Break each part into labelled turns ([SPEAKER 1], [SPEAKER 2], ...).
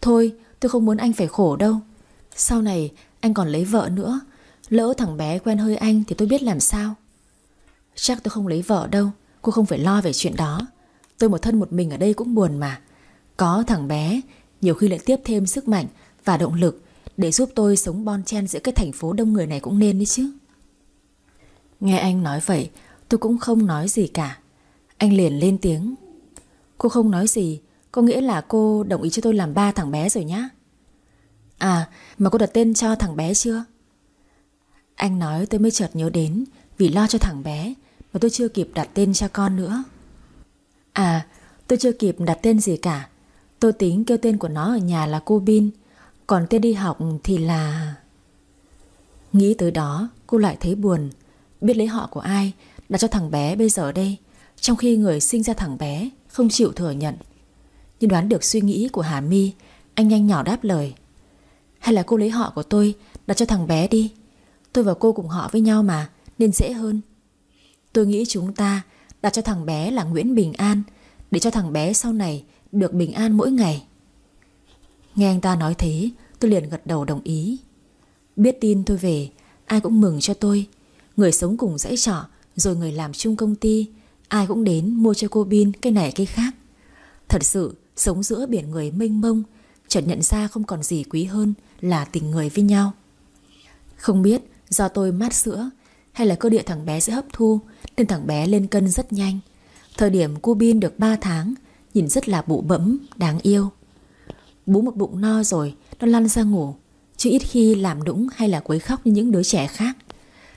[SPEAKER 1] Thôi, tôi không muốn anh phải khổ đâu. Sau này, anh còn lấy vợ nữa. Lỡ thằng bé quen hơi anh Thì tôi biết làm sao. Chắc tôi không lấy vợ đâu, Cô không phải lo về chuyện đó. Tôi một thân một mình ở đây cũng buồn mà. Có thằng bé, Nhiều khi lại tiếp thêm sức mạnh và động lực Để giúp tôi sống bon chen giữa cái thành phố đông người này cũng nên đấy chứ. Nghe anh nói vậy, Tôi cũng không nói gì cả. Anh liền lên tiếng. Cô không nói gì có nghĩa là cô đồng ý cho tôi làm ba thằng bé rồi nhá. À mà cô đặt tên cho thằng bé chưa? Anh nói tôi mới chợt nhớ đến, Vì lo cho thằng bé, Mà tôi chưa kịp đặt tên cho con nữa. À tôi chưa kịp đặt tên gì cả. Tôi tính kêu tên của nó ở nhà là cô Bin, Còn tên đi học thì là... Nghĩ tới đó, cô lại thấy buồn. Biết lấy họ của ai, Đặt cho thằng bé bây giờ đây, Trong khi người sinh ra thằng bé Không chịu thừa nhận. Như đoán được suy nghĩ của Hà My, Anh nhanh nhỏ đáp lời. Hay là cô lấy họ của tôi, Đặt cho thằng bé đi. Tôi và cô cùng họ với nhau mà, Nên dễ hơn. Tôi nghĩ chúng ta đặt cho thằng bé là Nguyễn Bình An, Để cho thằng bé sau này Được bình an mỗi ngày. Nghe anh ta nói thế, Tôi liền gật đầu đồng ý. Biết tin tôi về, Ai cũng mừng cho tôi. Người sống cùng dãy trọ, Rồi người làm chung công ty, Ai cũng đến mua cho cô Bin cái này cái khác. Thật sự sống giữa biển người mênh mông Chợt nhận ra không còn gì quý hơn Là tình người với nhau. Không biết do tôi mát sữa Hay là cơ địa thằng bé sẽ hấp thu Nên thằng bé lên cân rất nhanh. Thời điểm cu Bin được 3 tháng Nhìn rất là bụ bẫm, đáng yêu. Bú một bụng no rồi Nó lăn ra ngủ Chứ ít khi làm đũng hay là quấy khóc như những đứa trẻ khác.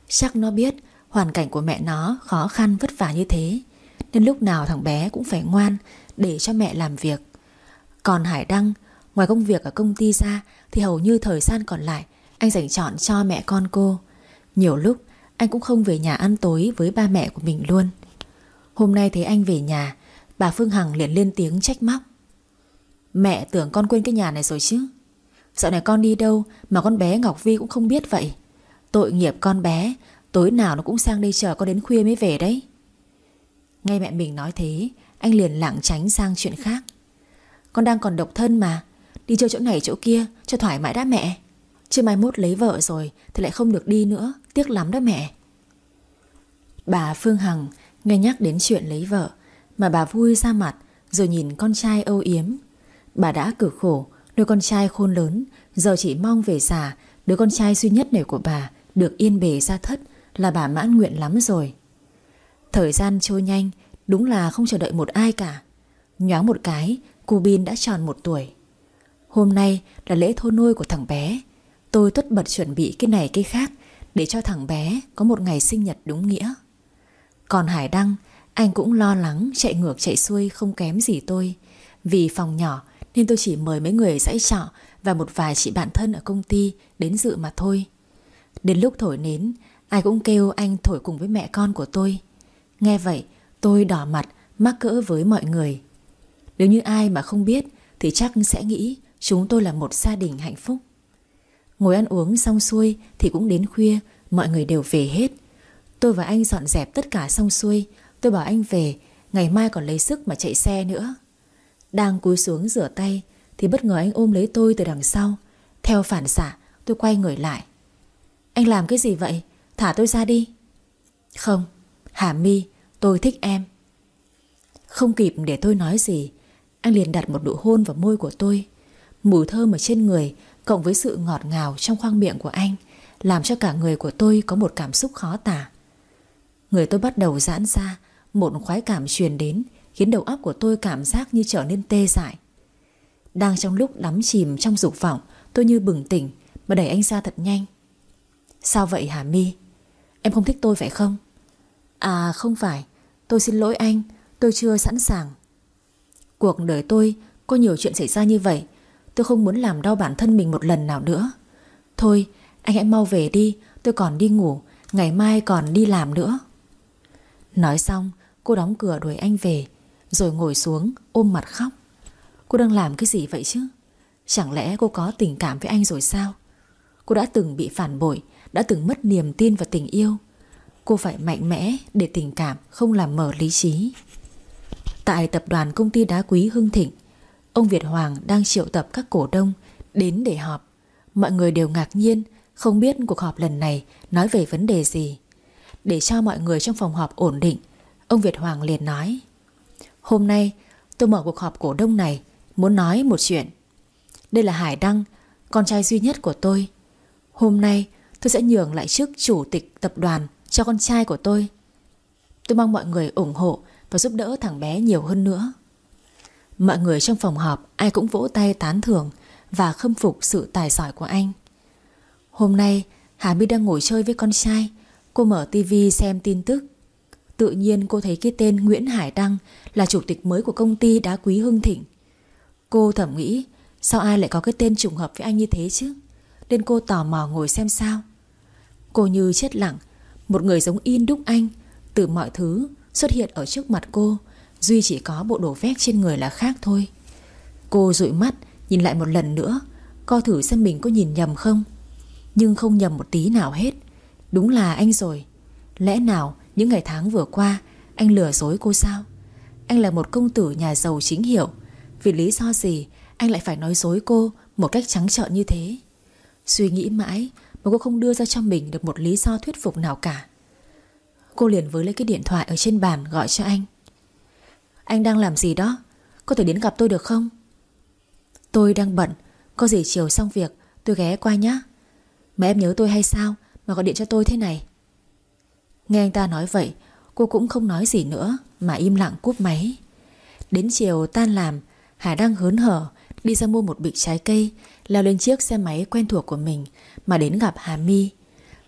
[SPEAKER 1] Chắc nó biết Hoàn cảnh của mẹ nó khó khăn vất vả như thế Nên lúc nào thằng bé cũng phải ngoan Để cho mẹ làm việc. Còn Hải Đăng, Ngoài công việc ở công ty ra, Thì hầu như thời gian còn lại, Anh dành chọn cho mẹ con cô. Nhiều lúc, anh cũng không về nhà ăn tối Với ba mẹ của mình luôn. Hôm nay thấy anh về nhà, Bà Phương Hằng liền lên tiếng trách móc. Mẹ tưởng con quên cái nhà này rồi chứ. Dạo này con đi đâu Mà con bé Ngọc Vi cũng không biết vậy. Tội nghiệp con bé, Tối nào nó cũng sang đây chờ con đến khuya mới về đấy. Nghe mẹ mình nói thế, Anh liền lảng tránh sang chuyện khác. Con đang còn độc thân mà. Đi chơi chỗ này chỗ kia, cho thoải mái đã mẹ. Chứ mai mốt lấy vợ rồi, Thì lại không được đi nữa. Tiếc lắm đó mẹ. Bà Phương Hằng nghe nhắc đến chuyện lấy vợ, Mà bà vui ra mặt, Rồi nhìn con trai âu yếm. Bà đã cực khổ nuôi con trai khôn lớn, Giờ chỉ mong về già, Đứa con trai duy nhất này của bà Được yên bề ra thất Là bà mãn nguyện lắm rồi. Thời gian trôi nhanh, Đúng là không chờ đợi một ai cả. Nhoáng một cái Cô Bin đã tròn một tuổi. Hôm nay là lễ thôn nuôi của thằng bé. Tôi tất bật chuẩn bị cái này cái khác Để cho thằng bé có một ngày sinh nhật đúng nghĩa. Còn Hải Đăng, Anh cũng lo lắng chạy ngược chạy xuôi Không kém gì tôi. Vì phòng nhỏ nên tôi chỉ mời mấy người dãy trọ Và một vài chị bạn thân ở công ty Đến dự mà thôi. Đến lúc thổi nến, Ai cũng kêu anh thổi cùng với mẹ con của tôi. Nghe vậy, tôi đỏ mặt, Mắc cỡ với mọi người. Nếu như ai mà không biết Thì chắc sẽ nghĩ chúng tôi là một gia đình hạnh phúc. Ngồi ăn uống xong xuôi Thì cũng đến khuya, Mọi người đều về hết. Tôi và anh dọn dẹp tất cả xong xuôi, Tôi bảo anh về, Ngày mai còn lấy sức mà chạy xe nữa. Đang cúi xuống rửa tay Thì bất ngờ anh ôm lấy tôi từ đằng sau. Theo phản xạ, tôi quay người lại. Anh làm cái gì vậy? Thả tôi ra đi. Không, Hà mi tôi thích em. Không kịp để tôi nói gì anh liền đặt một nụ hôn vào môi của tôi. Mùi thơm ở trên người, Cộng với sự ngọt ngào trong khoang miệng của anh, Làm cho cả người của tôi có một cảm xúc khó tả. Người tôi bắt đầu giãn ra, Một khoái cảm truyền đến, Khiến đầu óc của tôi cảm giác như trở nên tê dại. Đang trong lúc đắm chìm trong dục vọng, Tôi như bừng tỉnh, Mà đẩy anh ra thật nhanh. Sao vậy Hà My? Em không thích tôi phải không? À không phải. Tôi xin lỗi anh, Tôi chưa sẵn sàng. Cuộc đời tôi có nhiều chuyện xảy ra như vậy, Tôi không muốn làm đau bản thân mình một lần nào nữa. Thôi, anh hãy mau về đi, Tôi còn đi ngủ, Ngày mai còn đi làm nữa. Nói xong, cô đóng cửa đuổi anh về, Rồi ngồi xuống ôm mặt khóc. Cô đang làm cái gì vậy chứ? Chẳng lẽ cô có tình cảm với anh rồi sao? Cô đã từng bị phản bội, Đã từng mất niềm tin và tình yêu. Cô phải mạnh mẽ để tình cảm không làm mở lý trí. Tại tập đoàn công ty đá quý Hưng Thịnh. Ông Việt Hoàng đang triệu tập các cổ đông Đến để họp. Mọi người đều ngạc nhiên, Không biết cuộc họp lần này nói về vấn đề gì. Để cho mọi người trong phòng họp ổn định, Ông Việt Hoàng liền nói, Hôm nay, tôi mở cuộc họp cổ đông này, Muốn nói một chuyện. Đây là Hải Đăng, Con trai duy nhất của tôi. Hôm nay, tôi sẽ nhường lại chức chủ tịch tập đoàn Cho con trai của tôi. Tôi mong mọi người ủng hộ và giúp đỡ thằng bé nhiều hơn nữa. Mọi người trong phòng họp, Ai cũng vỗ tay tán thưởng Và khâm phục sự tài giỏi của anh. Hôm nay, Hà My đang ngồi chơi với con trai. Cô mở tivi xem tin tức. Tự nhiên cô thấy cái tên Nguyễn Hải Đăng Là chủ tịch mới của công ty đá quý Hưng Thịnh. Cô thầm nghĩ, Sao ai lại có cái tên trùng hợp với anh như thế chứ? Nên cô tò mò ngồi xem sao. Cô như chết lặng, Một người giống in đúc anh, Từ mọi thứ xuất hiện ở trước mặt cô. Duy chỉ có bộ đồ vét trên người là khác thôi. Cô dụi mắt, Nhìn lại một lần nữa. Co thử xem mình có nhìn nhầm không. Nhưng không nhầm một tí nào hết. Đúng là anh rồi. Lẽ nào những ngày tháng vừa qua, Anh lừa dối cô sao? Anh là một công tử nhà giàu chính hiệu. Vì lý do gì Anh lại phải nói dối cô Một cách trắng trợn như thế? Suy nghĩ mãi Mà cô không đưa ra cho mình được một lý do thuyết phục nào cả. Cô liền với lấy cái điện thoại ở trên bàn gọi cho anh. Anh đang làm gì đó? Có thể đến gặp tôi được không? Tôi đang bận. Có gì chiều xong việc, tôi ghé qua nhé Mà em nhớ tôi hay sao? Mà gọi điện cho tôi thế này. Nghe anh ta nói vậy, Cô cũng không nói gì nữa, Mà im lặng cúp máy. Đến chiều tan làm Hải đang hớn hở, Đi ra mua một bịch trái cây, Leo lên chiếc xe máy quen thuộc của mình, Mà đến gặp Hà My.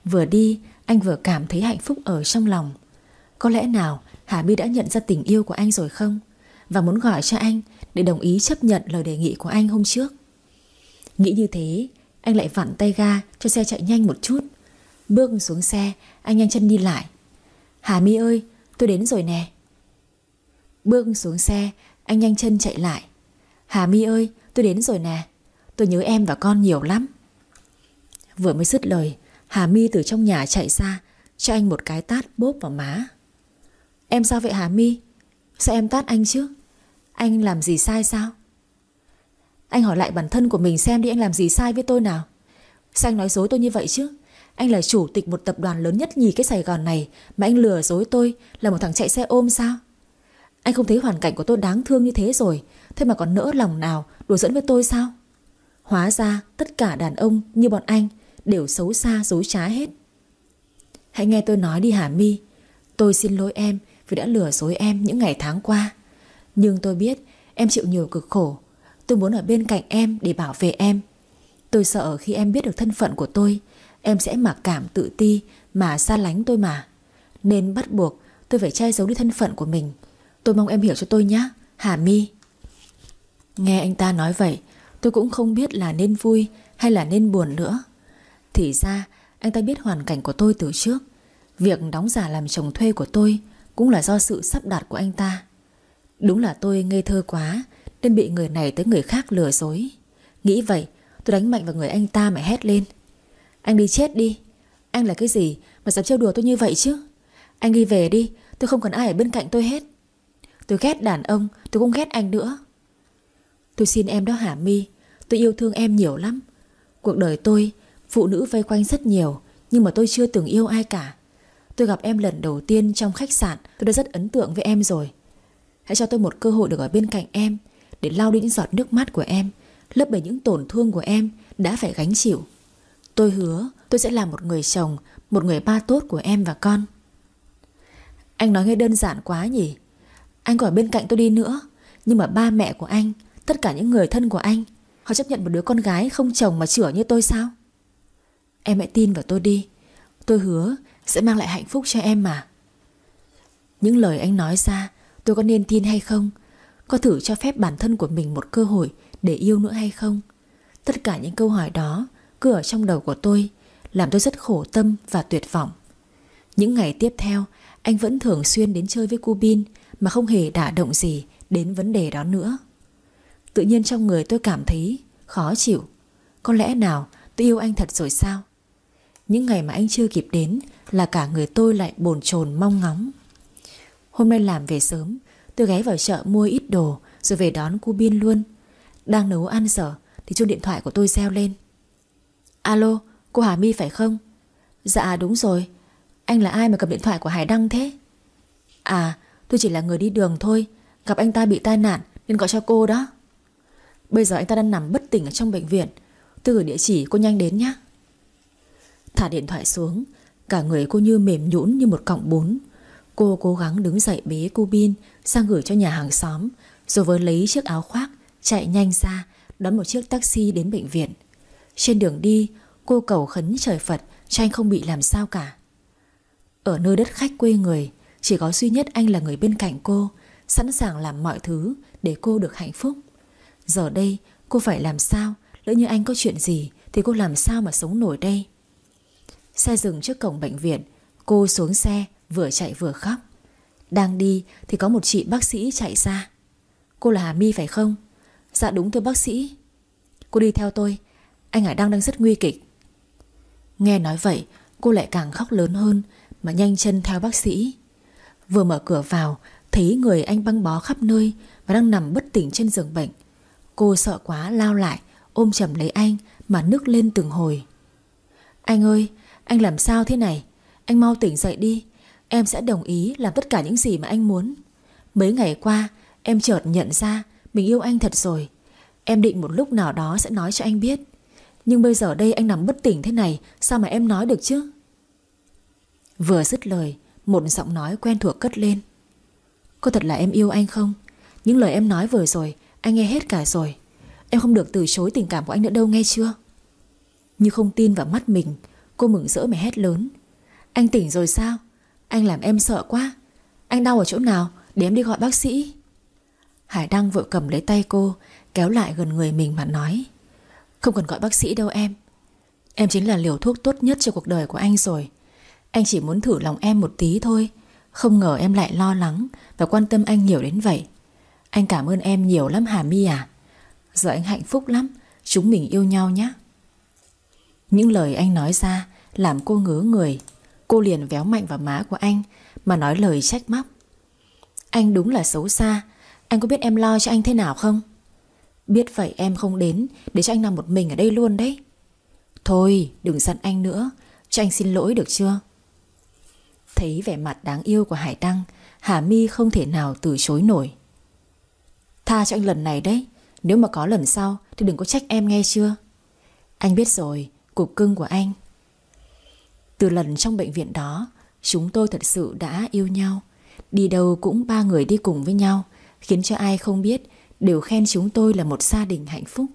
[SPEAKER 1] Vừa đi anh vừa cảm thấy hạnh phúc ở trong lòng. Có lẽ nào Hà My đã nhận ra tình yêu của anh rồi không? Và muốn gọi cho anh Để đồng ý chấp nhận lời đề nghị của anh hôm trước. Nghĩ như thế, Anh lại vặn tay ga cho xe chạy nhanh một chút. Bước xuống xe, Anh nhanh chân đi lại. Hà My ơi, tôi đến rồi nè. Bước xuống xe, Anh nhanh chân chạy lại. Hà My ơi, tôi đến rồi nè. Tôi nhớ em và con nhiều lắm. Vừa mới dứt lời Hà My từ trong nhà chạy ra, Cho anh một cái tát bốp vào má. Em sao vậy Hà My? Sao em tát anh chứ? Anh làm gì sai sao? Anh hỏi lại bản thân của mình xem đi, anh làm gì sai với tôi nào? Sao anh nói dối tôi như vậy chứ? Anh là chủ tịch một tập đoàn lớn nhất nhì cái Sài Gòn này, Mà anh lừa dối tôi Là một thằng chạy xe ôm sao? Anh không thấy hoàn cảnh của tôi đáng thương như thế rồi, Thế mà còn nỡ lòng nào đùa dẫn với tôi sao? Hóa ra tất cả đàn ông như bọn anh Đều xấu xa, dối trá hết. Hãy nghe tôi nói đi Hà My. Tôi xin lỗi em Vì đã lừa dối em những ngày tháng qua. Nhưng tôi biết em chịu nhiều cực khổ. Tôi muốn ở bên cạnh em để bảo vệ em. Tôi sợ khi em biết được thân phận của tôi, Em sẽ mặc cảm tự ti Mà xa lánh tôi mà. Nên bắt buộc tôi phải che giấu đi thân phận của mình. Tôi mong em hiểu cho tôi nhé, Hà My. Nghe anh ta nói vậy, Tôi cũng không biết là nên vui hay là nên buồn nữa. Thì ra, anh ta biết hoàn cảnh của tôi từ trước. Việc đóng giả làm chồng thuê của tôi Cũng là do sự sắp đặt của anh ta. Đúng là tôi ngây thơ quá, Nên bị người này tới người khác lừa dối. Nghĩ vậy, tôi đánh mạnh vào người anh ta mà hét lên. Anh đi chết đi. Anh là cái gì mà dám trêu đùa tôi như vậy chứ? Anh đi về đi, Tôi không cần ai ở bên cạnh tôi hết. Tôi ghét đàn ông, Tôi cũng ghét anh nữa. Tôi xin em đó Hà My Tôi yêu thương em nhiều lắm. Cuộc đời tôi Phụ nữ vây quanh rất nhiều, Nhưng mà tôi chưa từng yêu ai cả. Tôi gặp em lần đầu tiên trong khách sạn, Tôi đã rất ấn tượng với em rồi. Hãy cho tôi một cơ hội được ở bên cạnh em, Để lau đi những giọt nước mắt của em, Lấp bể những tổn thương của em Đã phải gánh chịu. Tôi hứa tôi sẽ là một người chồng, Một người ba tốt của em và con. Anh nói nghe đơn giản quá nhỉ? Anh có ở bên cạnh tôi đi nữa, Nhưng mà ba mẹ của anh, Tất cả những người thân của anh, Họ chấp nhận một đứa con gái không chồng mà chữa như tôi sao? Em hãy tin vào tôi đi. Tôi hứa sẽ mang lại hạnh phúc cho em mà. Những lời anh nói ra, Tôi có nên tin hay không? Có thử cho phép bản thân của mình một cơ hội Để yêu nữa hay không? Tất cả những câu hỏi đó Cứ ở trong đầu của tôi, Làm tôi rất khổ tâm và tuyệt vọng. Những ngày tiếp theo, Anh vẫn thường xuyên đến chơi với Cubin Mà không hề đả động gì Đến vấn đề đó nữa. Tự nhiên trong người tôi cảm thấy khó chịu. Có lẽ nào tôi yêu anh thật rồi sao? Những ngày mà anh chưa kịp đến Là cả người tôi lại bồn chồn mong ngóng. Hôm nay làm về sớm, Tôi ghé vào chợ mua ít đồ Rồi về đón cô Biên luôn. Đang nấu ăn sở Thì chuông điện thoại của tôi reo lên. Alo, cô Hà My phải không? Dạ đúng rồi. Anh là ai mà cầm điện thoại của Hải Đăng thế? À tôi chỉ là người đi đường thôi. Gặp anh ta bị tai nạn Nên gọi cho cô đó. Bây giờ anh ta đang nằm bất tỉnh ở trong bệnh viện. Tôi gửi địa chỉ cô nhanh đến nhé Thả điện thoại xuống. Cả người cô như mềm nhũn như một cọng bún. Cô cố gắng đứng dậy bế cô Bin Sang gửi cho nhà hàng xóm, Rồi với lấy chiếc áo khoác, Chạy nhanh ra, Đón một chiếc taxi đến bệnh viện. Trên đường đi, Cô cầu khấn trời Phật Cho anh không bị làm sao cả. Ở nơi đất khách quê người, Chỉ có duy nhất anh là người bên cạnh cô, Sẵn sàng làm mọi thứ Để cô được hạnh phúc. Giờ đây, cô phải làm sao? Lỡ như anh có chuyện gì Thì cô làm sao mà sống nổi đây? Xe dừng trước cổng bệnh viện. Cô xuống xe, vừa chạy vừa khóc. Đang đi thì có một chị bác sĩ chạy ra. Cô là Hà My phải không? Dạ đúng thưa bác sĩ. Cô đi theo tôi. Anh Hải đang đang rất nguy kịch. Nghe nói vậy, cô lại càng khóc lớn hơn Mà nhanh chân theo bác sĩ. Vừa mở cửa vào, Thấy người anh băng bó khắp nơi Và đang nằm bất tỉnh trên giường bệnh. Cô sợ quá lao lại, Ôm chầm lấy anh Mà nước lên từng hồi. Anh ơi anh làm sao thế này? Anh mau tỉnh dậy đi. Em sẽ đồng ý làm tất cả những gì mà anh muốn. Mấy ngày qua, Em chợt nhận ra Mình yêu anh thật rồi. Em định một lúc nào đó sẽ nói cho anh biết. Nhưng bây giờ đây anh nằm bất tỉnh thế này, Sao mà em nói được chứ? Vừa dứt lời, Một giọng nói quen thuộc cất lên. Có thật là em yêu anh không? Những lời em nói vừa rồi, Anh nghe hết cả rồi. Em không được từ chối tình cảm của anh nữa đâu, nghe chưa? Như không tin vào mắt mình Cô mừng rỡ mà hét lớn. Anh tỉnh rồi sao? Anh làm em sợ quá. Anh đau ở chỗ nào? Để em đi gọi bác sĩ. Hải Đăng vội cầm lấy tay cô, Kéo lại gần người mình mà nói. Không cần gọi bác sĩ đâu em. Em chính là liều thuốc tốt nhất cho cuộc đời của anh rồi. Anh chỉ muốn thử lòng em một tí thôi. Không ngờ em lại lo lắng Và quan tâm anh nhiều đến vậy. Anh cảm ơn em nhiều lắm Hà My à. Giờ anh hạnh phúc lắm. Chúng mình yêu nhau nhé những lời anh nói ra làm cô ngứa người. Cô liền véo mạnh vào má của anh mà nói lời trách móc. Anh đúng là xấu xa. Anh có biết em lo cho anh thế nào không? Biết vậy em không đến để cho anh nằm một mình ở đây luôn đấy. Thôi, đừng giận anh nữa. Cho anh xin lỗi được chưa? Thấy vẻ mặt đáng yêu của Hải Đăng, Hà My không thể nào từ chối nổi Tha cho anh lần này đấy Nếu mà có lần sau Thì đừng có trách em nghe chưa Anh biết rồi cục cưng của anh. Từ lần trong bệnh viện đó, chúng tôi thật sự đã yêu nhau. Đi đâu cũng ba người đi cùng với nhau, khiến cho ai không biết đều khen chúng tôi là một gia đình hạnh phúc.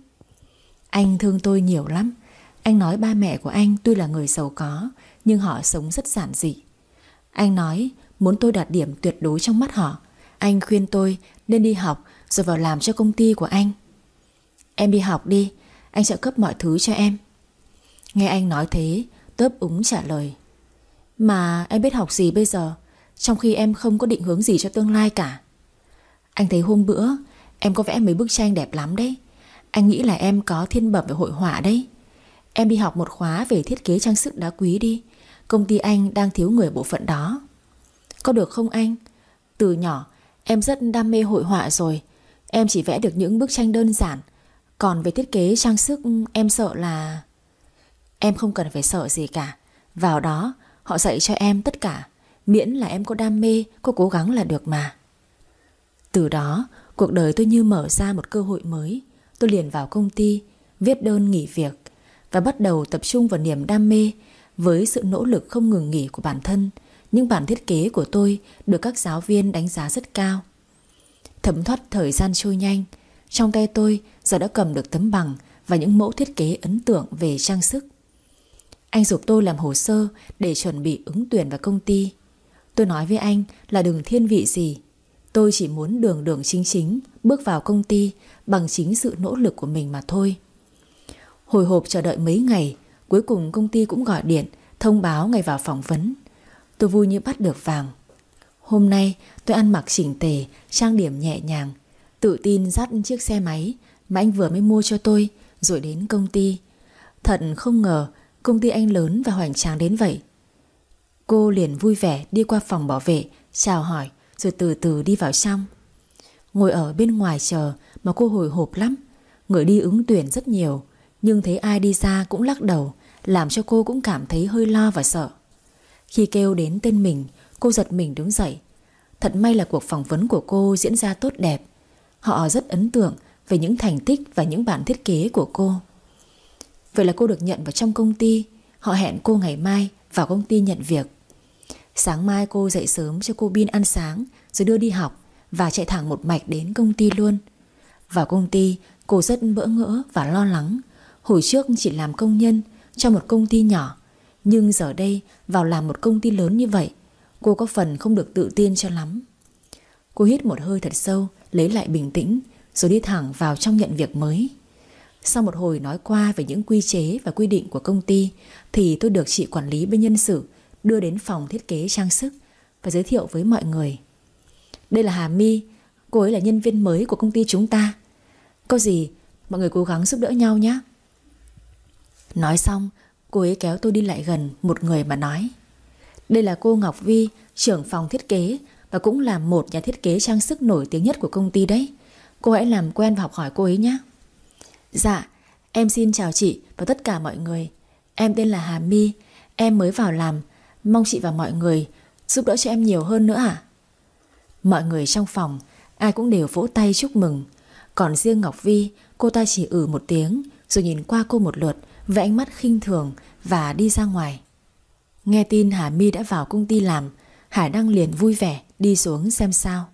[SPEAKER 1] Anh thương tôi nhiều lắm. Anh nói ba mẹ của anh tuy là người giàu có, nhưng họ sống rất giản dị. Anh nói muốn tôi đạt điểm tuyệt đối trong mắt họ. Anh khuyên tôi nên đi học rồi vào làm cho công ty của anh. Em đi học đi, anh sẽ cấp mọi thứ cho em. Nghe anh nói thế, Tớp úng trả lời. Mà em biết học gì bây giờ, Trong khi em không có định hướng gì cho tương lai cả. Anh thấy hôm bữa, Em có vẽ mấy bức tranh đẹp lắm đấy. Anh nghĩ là em có thiên bẩm về hội họa đấy. Em đi học một khóa về thiết kế trang sức đá quý đi. Công ty anh đang thiếu người bộ phận đó. Có được không anh? Từ nhỏ, em rất đam mê hội họa rồi. Em chỉ vẽ được những bức tranh đơn giản. Còn về thiết kế trang sức, em sợ là... Em không cần phải sợ gì cả. Vào đó, họ dạy cho em tất cả. Miễn là em có đam mê, Có cố gắng là được mà. Từ đó, cuộc đời tôi như mở ra một cơ hội mới. Tôi liền vào công ty, Viết đơn nghỉ việc Và bắt đầu tập trung vào niềm đam mê Với sự nỗ lực không ngừng nghỉ của bản thân. Những bản thiết kế của tôi Được các giáo viên đánh giá rất cao. Thấm thoát thời gian trôi nhanh. Trong tay tôi, giờ đã cầm được tấm bằng Và những mẫu thiết kế ấn tượng về trang sức anh giúp tôi làm hồ sơ để chuẩn bị ứng tuyển vào công ty. Tôi nói với anh là đừng thiên vị gì. Tôi chỉ muốn đường đường chính chính bước vào công ty bằng chính sự nỗ lực của mình mà thôi. Hồi hộp chờ đợi mấy ngày, cuối cùng công ty cũng gọi điện thông báo ngày vào phỏng vấn. Tôi vui như bắt được vàng. Hôm nay tôi ăn mặc chỉnh tề, trang điểm nhẹ nhàng, tự tin dắt chiếc xe máy mà anh vừa mới mua cho tôi rồi đến công ty. Thật không ngờ Công ty anh lớn và hoành tráng đến vậy. Cô liền vui vẻ đi qua phòng bảo vệ, Chào hỏi, Rồi từ từ đi vào trong. Ngồi ở bên ngoài chờ Mà cô hồi hộp lắm. Người đi ứng tuyển rất nhiều, Nhưng thấy ai đi ra cũng lắc đầu, Làm cho cô cũng cảm thấy hơi lo và sợ. Khi kêu đến tên mình, Cô giật mình đứng dậy. Thật may là cuộc phỏng vấn của cô diễn ra tốt đẹp. Họ rất ấn tượng Về những thành tích và những bản thiết kế của cô. Vậy là cô được nhận vào trong công ty. Họ hẹn cô ngày mai vào công ty nhận việc. Sáng mai cô dậy sớm cho cô Bin ăn sáng, Rồi đưa đi học Và chạy thẳng một mạch đến công ty luôn. Vào công ty, cô rất bỡ ngỡ và lo lắng. Hồi trước chỉ làm công nhân Cho một công ty nhỏ, Nhưng giờ đây vào làm một công ty lớn như vậy, Cô có phần không được tự tin cho lắm. Cô hít một hơi thật sâu, Lấy lại bình tĩnh, Rồi đi thẳng vào trong nhận việc mới. Sau một hồi nói qua về những quy chế Và quy định của công ty, Thì tôi được chị quản lý bên nhân sự Đưa đến phòng thiết kế trang sức Và giới thiệu với mọi người. Đây là Hà My, Cô ấy là nhân viên mới của công ty chúng ta. Có gì, mọi người cố gắng giúp đỡ nhau nhé. Nói xong, Cô ấy kéo tôi đi lại gần một người mà nói, Đây là cô Ngọc Vi, Trưởng phòng thiết kế Và cũng là một nhà thiết kế trang sức nổi tiếng nhất của công ty đấy. Cô hãy làm quen và học hỏi cô ấy nhé. Dạ Em xin chào chị và tất cả mọi người. Em tên là Hà My, Em mới vào làm. Mong chị và mọi người giúp đỡ cho em nhiều hơn nữa à Mọi người trong phòng, Ai cũng đều vỗ tay chúc mừng. Còn riêng Ngọc Vi, Cô ta chỉ ử một tiếng, Rồi nhìn qua cô một lượt Với ánh mắt khinh thường Và đi ra ngoài. Nghe tin Hà My đã vào công ty làm, Hải Đăng liền vui vẻ đi xuống xem sao.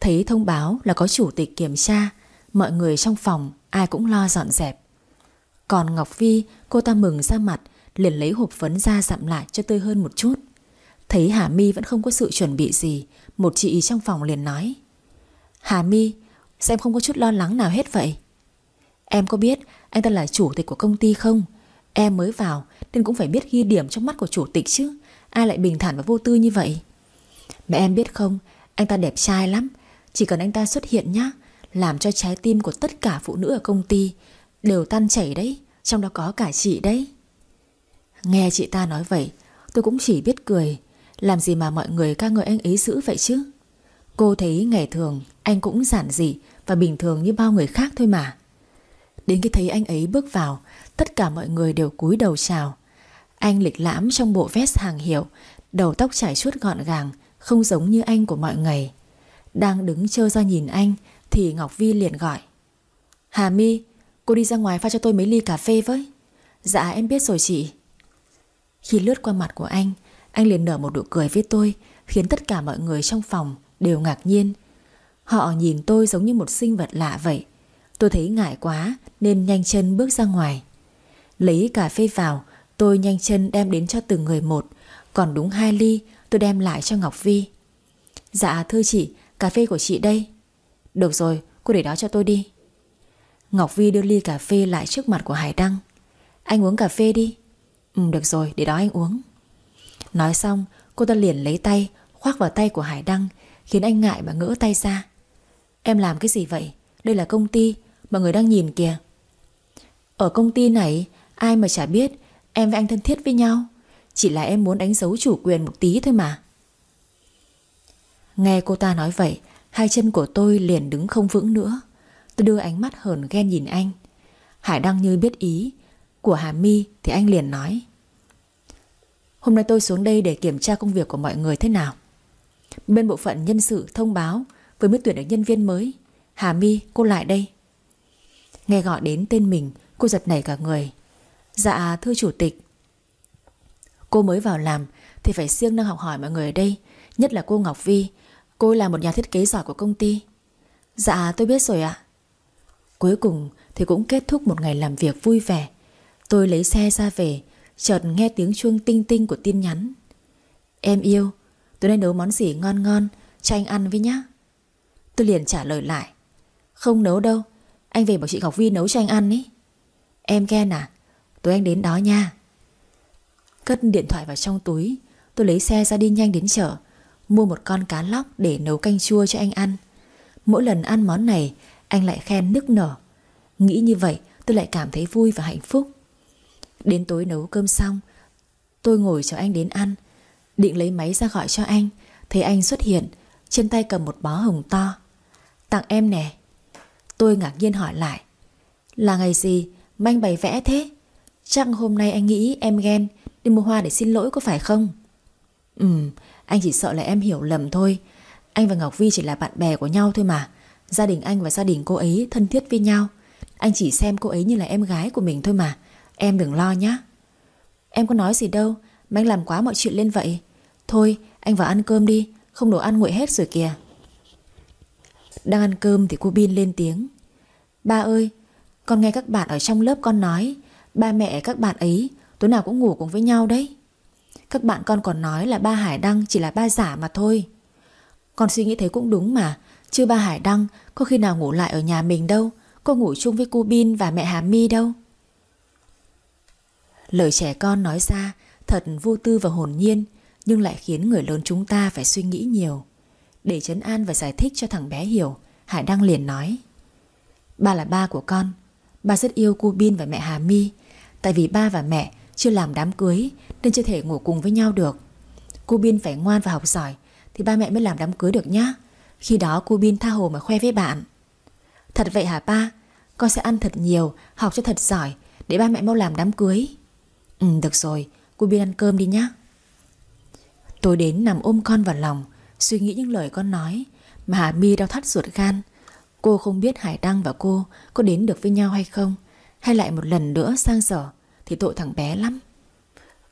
[SPEAKER 1] Thấy thông báo là có chủ tịch kiểm tra Mọi người trong phòng, Ai cũng lo dọn dẹp. Còn Ngọc Vi cô ta mừng ra mặt, Liền lấy hộp phấn ra dặm lại cho tươi hơn một chút. Thấy Hà My vẫn không có sự chuẩn bị gì, Một chị trong phòng liền nói, Hà My Xem không có chút lo lắng nào hết vậy. Em có biết anh ta là chủ tịch của công ty không? Em mới vào Nên cũng phải biết ghi điểm trong mắt của chủ tịch chứ, Ai lại bình thản và vô tư như vậy? Mẹ em biết không, Anh ta đẹp trai lắm, Chỉ cần anh ta xuất hiện nhá. Làm cho trái tim của tất cả phụ nữ ở công ty Đều tan chảy đấy, Trong đó có cả chị đấy. Nghe chị ta nói vậy, Tôi cũng chỉ biết cười. Làm gì mà mọi người ca ngợi anh ấy dữ vậy chứ? Cô thấy ngày thường Anh cũng giản dị Và bình thường như bao người khác thôi mà. Đến khi thấy anh ấy bước vào, Tất cả mọi người đều cúi đầu chào. Anh lịch lãm trong bộ vest hàng hiệu, Đầu tóc trải chuốt gọn gàng, Không giống như anh của mọi ngày. Đang đứng trơ ra nhìn anh thì Ngọc Vi liền gọi. Hà My Cô đi ra ngoài pha cho tôi mấy ly cà phê với. Dạ em biết rồi chị. Khi lướt qua mặt của anh Anh liền nở một nụ cười với tôi, Khiến tất cả mọi người trong phòng đều ngạc nhiên. Họ nhìn tôi giống như một sinh vật lạ vậy. Tôi thấy ngại quá, Nên nhanh chân bước ra ngoài. Lấy cà phê vào, Tôi nhanh chân đem đến cho từng người một. Còn đúng hai ly, tôi đem lại cho Ngọc Vi. Dạ thưa chị, Cà phê của chị đây. Được rồi, cô để đó cho tôi đi. Ngọc Vi đưa ly cà phê lại trước mặt của Hải Đăng. Anh uống cà phê đi. Ừ được rồi, để đó anh uống. Nói xong, cô ta liền lấy tay, Khoác vào tay của Hải Đăng, Khiến anh ngại mà ngỡ tay ra. Em làm cái gì vậy? Đây là công ty Mọi người đang nhìn kìa. Ở công ty này, Ai mà chả biết Em với anh thân thiết với nhau. Chỉ là em muốn đánh dấu chủ quyền một tí thôi mà. Nghe cô ta nói vậy Hai chân của tôi liền đứng không vững nữa. Tôi đưa ánh mắt hờn ghen nhìn anh. Hải Đăng như biết ý của Hà My thì anh liền nói, Hôm nay tôi xuống đây để kiểm tra công việc của mọi người thế nào? Bên bộ phận nhân sự thông báo Vừa mới tuyển được nhân viên mới, Hà My, cô lại đây. Nghe gọi đến tên mình, Cô giật nảy cả người. Dạ thưa chủ tịch. Cô mới vào làm Thì phải siêng năng học hỏi mọi người ở đây, Nhất là cô Ngọc Vi Cô là một nhà thiết kế giỏi của công ty. Dạ tôi biết rồi ạ. Cuối cùng thì cũng kết thúc một ngày làm việc vui vẻ. Tôi lấy xe ra về, Chợt nghe tiếng chuông tinh tinh của tin nhắn. Em yêu, Tôi đang nấu món gì ngon ngon, Cho anh ăn với nhá. Tôi liền trả lời lại. Không nấu đâu, Anh về bảo chị Ngọc Vi nấu cho anh ăn ý. Em ghen à? Tôi anh đến đó nha. Cất điện thoại vào trong túi, Tôi lấy xe ra đi nhanh đến chợ. Mua một con cá lóc để nấu canh chua cho anh ăn. Mỗi lần ăn món này, Anh lại khen nức nở. Nghĩ như vậy, tôi lại cảm thấy vui và hạnh phúc. Đến tối nấu cơm xong, Tôi ngồi chờ anh đến ăn. Định lấy máy ra gọi cho anh, Thấy anh xuất hiện, Trên tay cầm một bó hồng to. Tặng em nè. Tôi ngạc nhiên hỏi lại, Là ngày gì? Mà anh bày vẽ thế? Chắc hôm nay anh nghĩ em ghen Đi mua hoa để xin lỗi có phải không? Ừ anh chỉ sợ là em hiểu lầm thôi. Anh và Ngọc Vi chỉ là bạn bè của nhau thôi mà. Gia đình anh và gia đình cô ấy thân thiết với nhau. Anh chỉ xem cô ấy như là em gái của mình thôi mà. Em đừng lo nhé Em có nói gì đâu. Mà anh làm quá mọi chuyện lên vậy. Thôi, anh vào ăn cơm đi. Không đồ ăn nguội hết rồi kìa. Đang ăn cơm thì cô Bin lên tiếng. Ba ơi, Con nghe các bạn ở trong lớp con nói, Ba mẹ các bạn ấy Tối nào cũng ngủ cùng với nhau đấy. Các bạn con còn nói là ba Hải Đăng Chỉ là ba giả mà thôi. Con suy nghĩ thấy cũng đúng mà. Chứ ba Hải Đăng có khi nào ngủ lại ở nhà mình đâu? Cô ngủ chung với cô Bin và mẹ Hà My đâu? Lời trẻ con nói ra Thật vô tư và hồn nhiên, Nhưng lại khiến người lớn chúng ta phải suy nghĩ nhiều. Để chấn an và giải thích cho thằng bé hiểu, Hải Đăng liền nói, Ba là ba của con. Ba rất yêu cô Bin và mẹ Hà My. Tại vì ba và mẹ chưa làm đám cưới nên chưa thể ngủ cùng với nhau được. Cô Bin phải ngoan và học giỏi, Thì ba mẹ mới làm đám cưới được nhá. Khi đó cô Bin tha hồ mà khoe với bạn. Thật vậy hả ba? Con sẽ ăn thật nhiều, Học cho thật giỏi, Để ba mẹ mau làm đám cưới. Ừ được rồi, Cô Bin ăn cơm đi nhá. Tôi đến nằm ôm con vào lòng, Suy nghĩ những lời con nói, Mà Hà My đau thắt ruột gan. Cô không biết Hải Đăng và cô Có đến được với nhau hay không, Hay lại một lần nữa sang sở, Thì tội thằng bé lắm.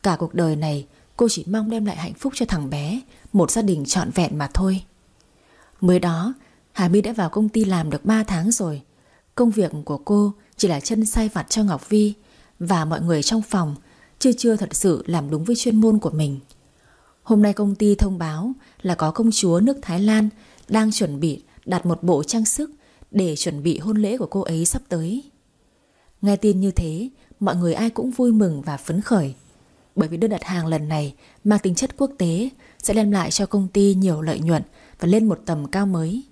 [SPEAKER 1] Cả cuộc đời này cô chỉ mong đem lại hạnh phúc cho thằng bé Một gia đình trọn vẹn mà thôi Mới đó Hà My đã vào công ty làm được 3 tháng rồi Công việc của cô chỉ là chân sai vặt cho Ngọc Vi Và mọi người trong phòng Chưa chưa thật sự làm đúng với chuyên môn của mình Hôm nay công ty thông báo là có công chúa nước Thái Lan đang chuẩn bị đặt một bộ trang sức để chuẩn bị hôn lễ của cô ấy sắp tới. Nghe tin như thế, mọi người ai cũng vui mừng và phấn khởi. Bởi vì đơn đặt hàng lần này mang tính chất quốc tế sẽ đem lại cho công ty nhiều lợi nhuận và lên một tầm cao mới.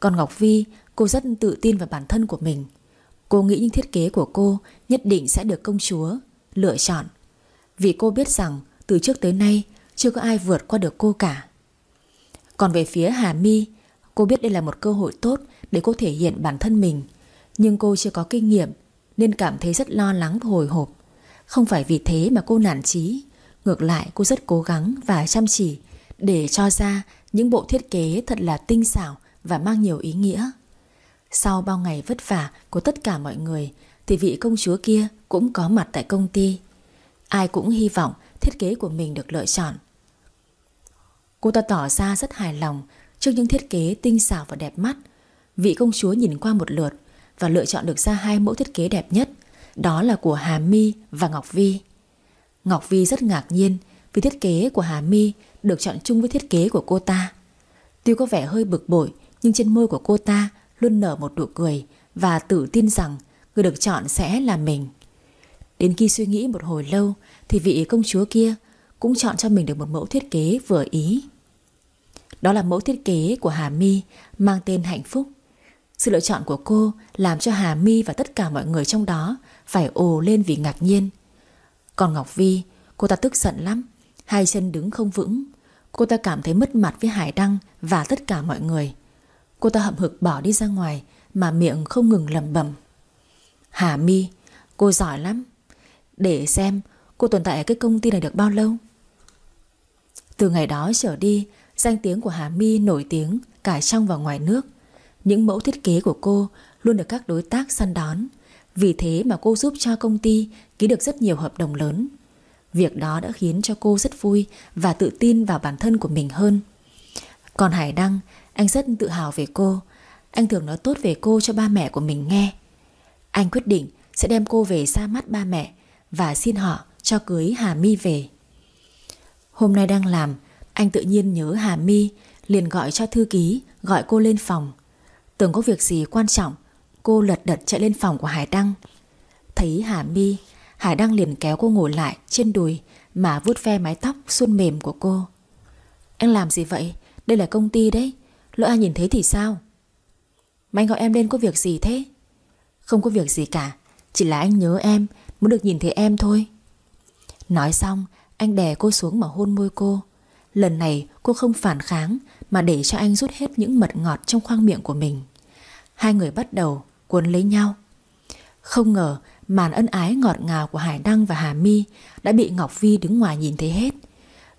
[SPEAKER 1] Còn Ngọc Vi, cô rất tự tin vào bản thân của mình. Cô nghĩ những thiết kế của cô nhất định sẽ được công chúa lựa chọn. Vì cô biết rằng từ trước tới nay chưa có ai vượt qua được cô cả. Còn về phía Hà My, cô biết đây là một cơ hội tốt để cô thể hiện bản thân mình. Nhưng cô chưa có kinh nghiệm nên cảm thấy rất lo lắng và hồi hộp. Không phải vì thế mà cô nản chí. Ngược lại, cô rất cố gắng và chăm chỉ để cho ra những bộ thiết kế thật là tinh xảo và mang nhiều ý nghĩa. Sau bao ngày vất vả của tất cả mọi người, thì vị công chúa kia cũng có mặt tại công ty. Ai cũng hy vọng thiết kế của mình được lựa chọn. Cô ta tỏ ra rất hài lòng trước những thiết kế tinh xảo và đẹp mắt. Vị công chúa nhìn qua một lượt và lựa chọn được ra hai mẫu thiết kế đẹp nhất. Đó là của Hà My và Ngọc Vi. Ngọc Vi rất ngạc nhiên vì thiết kế của Hà My được chọn chung với thiết kế của cô ta. Tuy có vẻ hơi bực bội, nhưng trên môi của cô ta luôn nở một nụ cười và tự tin rằng người được chọn sẽ là mình. Đến khi suy nghĩ một hồi lâu thì vị công chúa kia cũng chọn cho mình được một mẫu thiết kế vừa ý. Đó là mẫu thiết kế của Hà My mang tên Hạnh Phúc. Sự lựa chọn của cô làm cho Hà My và tất cả mọi người trong đó phải ồ lên vì ngạc nhiên. Còn Ngọc Vi, cô ta tức giận lắm, hai chân đứng không vững. Cô ta cảm thấy mất mặt với Hải Đăng và tất cả mọi người. Cô ta hậm hực bỏ đi ra ngoài mà miệng không ngừng lầm bầm. Hà Mi, cô giỏi lắm. Để xem cô tồn tại ở cái công ty này được bao lâu. Từ ngày đó trở đi, danh tiếng của Hà Mi nổi tiếng cả trong và ngoài nước. Những mẫu thiết kế của cô luôn được các đối tác săn đón. Vì thế mà cô giúp cho công ty ký được rất nhiều hợp đồng lớn. Việc đó đã khiến cho cô rất vui và tự tin vào bản thân của mình hơn. Còn Hải Đăng, anh rất tự hào về cô. Anh thường nói tốt về cô cho ba mẹ của mình nghe. Anh quyết định sẽ đem cô về xa mắt ba mẹ và xin họ cho cưới Hà My về. Hôm nay đang làm, anh tự nhiên nhớ Hà My, liền gọi cho thư ký, gọi cô lên phòng. Tưởng có việc gì quan trọng, cô lật đật chạy lên phòng của Hải Đăng. Thấy Hà Mi, Hải Đăng liền kéo cô ngồi lại trên đùi mà vuốt ve mái tóc xuân mềm của cô. Anh làm gì vậy? Đây là công ty đấy. Lỡ ai nhìn thấy thì sao? Mà anh gọi em lên có việc gì thế? Không có việc gì cả. Chỉ là anh nhớ em, muốn được nhìn thấy em thôi. Nói xong, anh đè cô xuống mà hôn môi cô. Lần này cô không phản kháng mà để cho anh rút hết những mật ngọt trong khoang miệng của mình. Hai người bắt đầu cuốn lấy nhau. Không ngờ màn ân ái ngọt ngào của Hải Đăng và Hà My đã bị Ngọc Vi đứng ngoài nhìn thấy hết.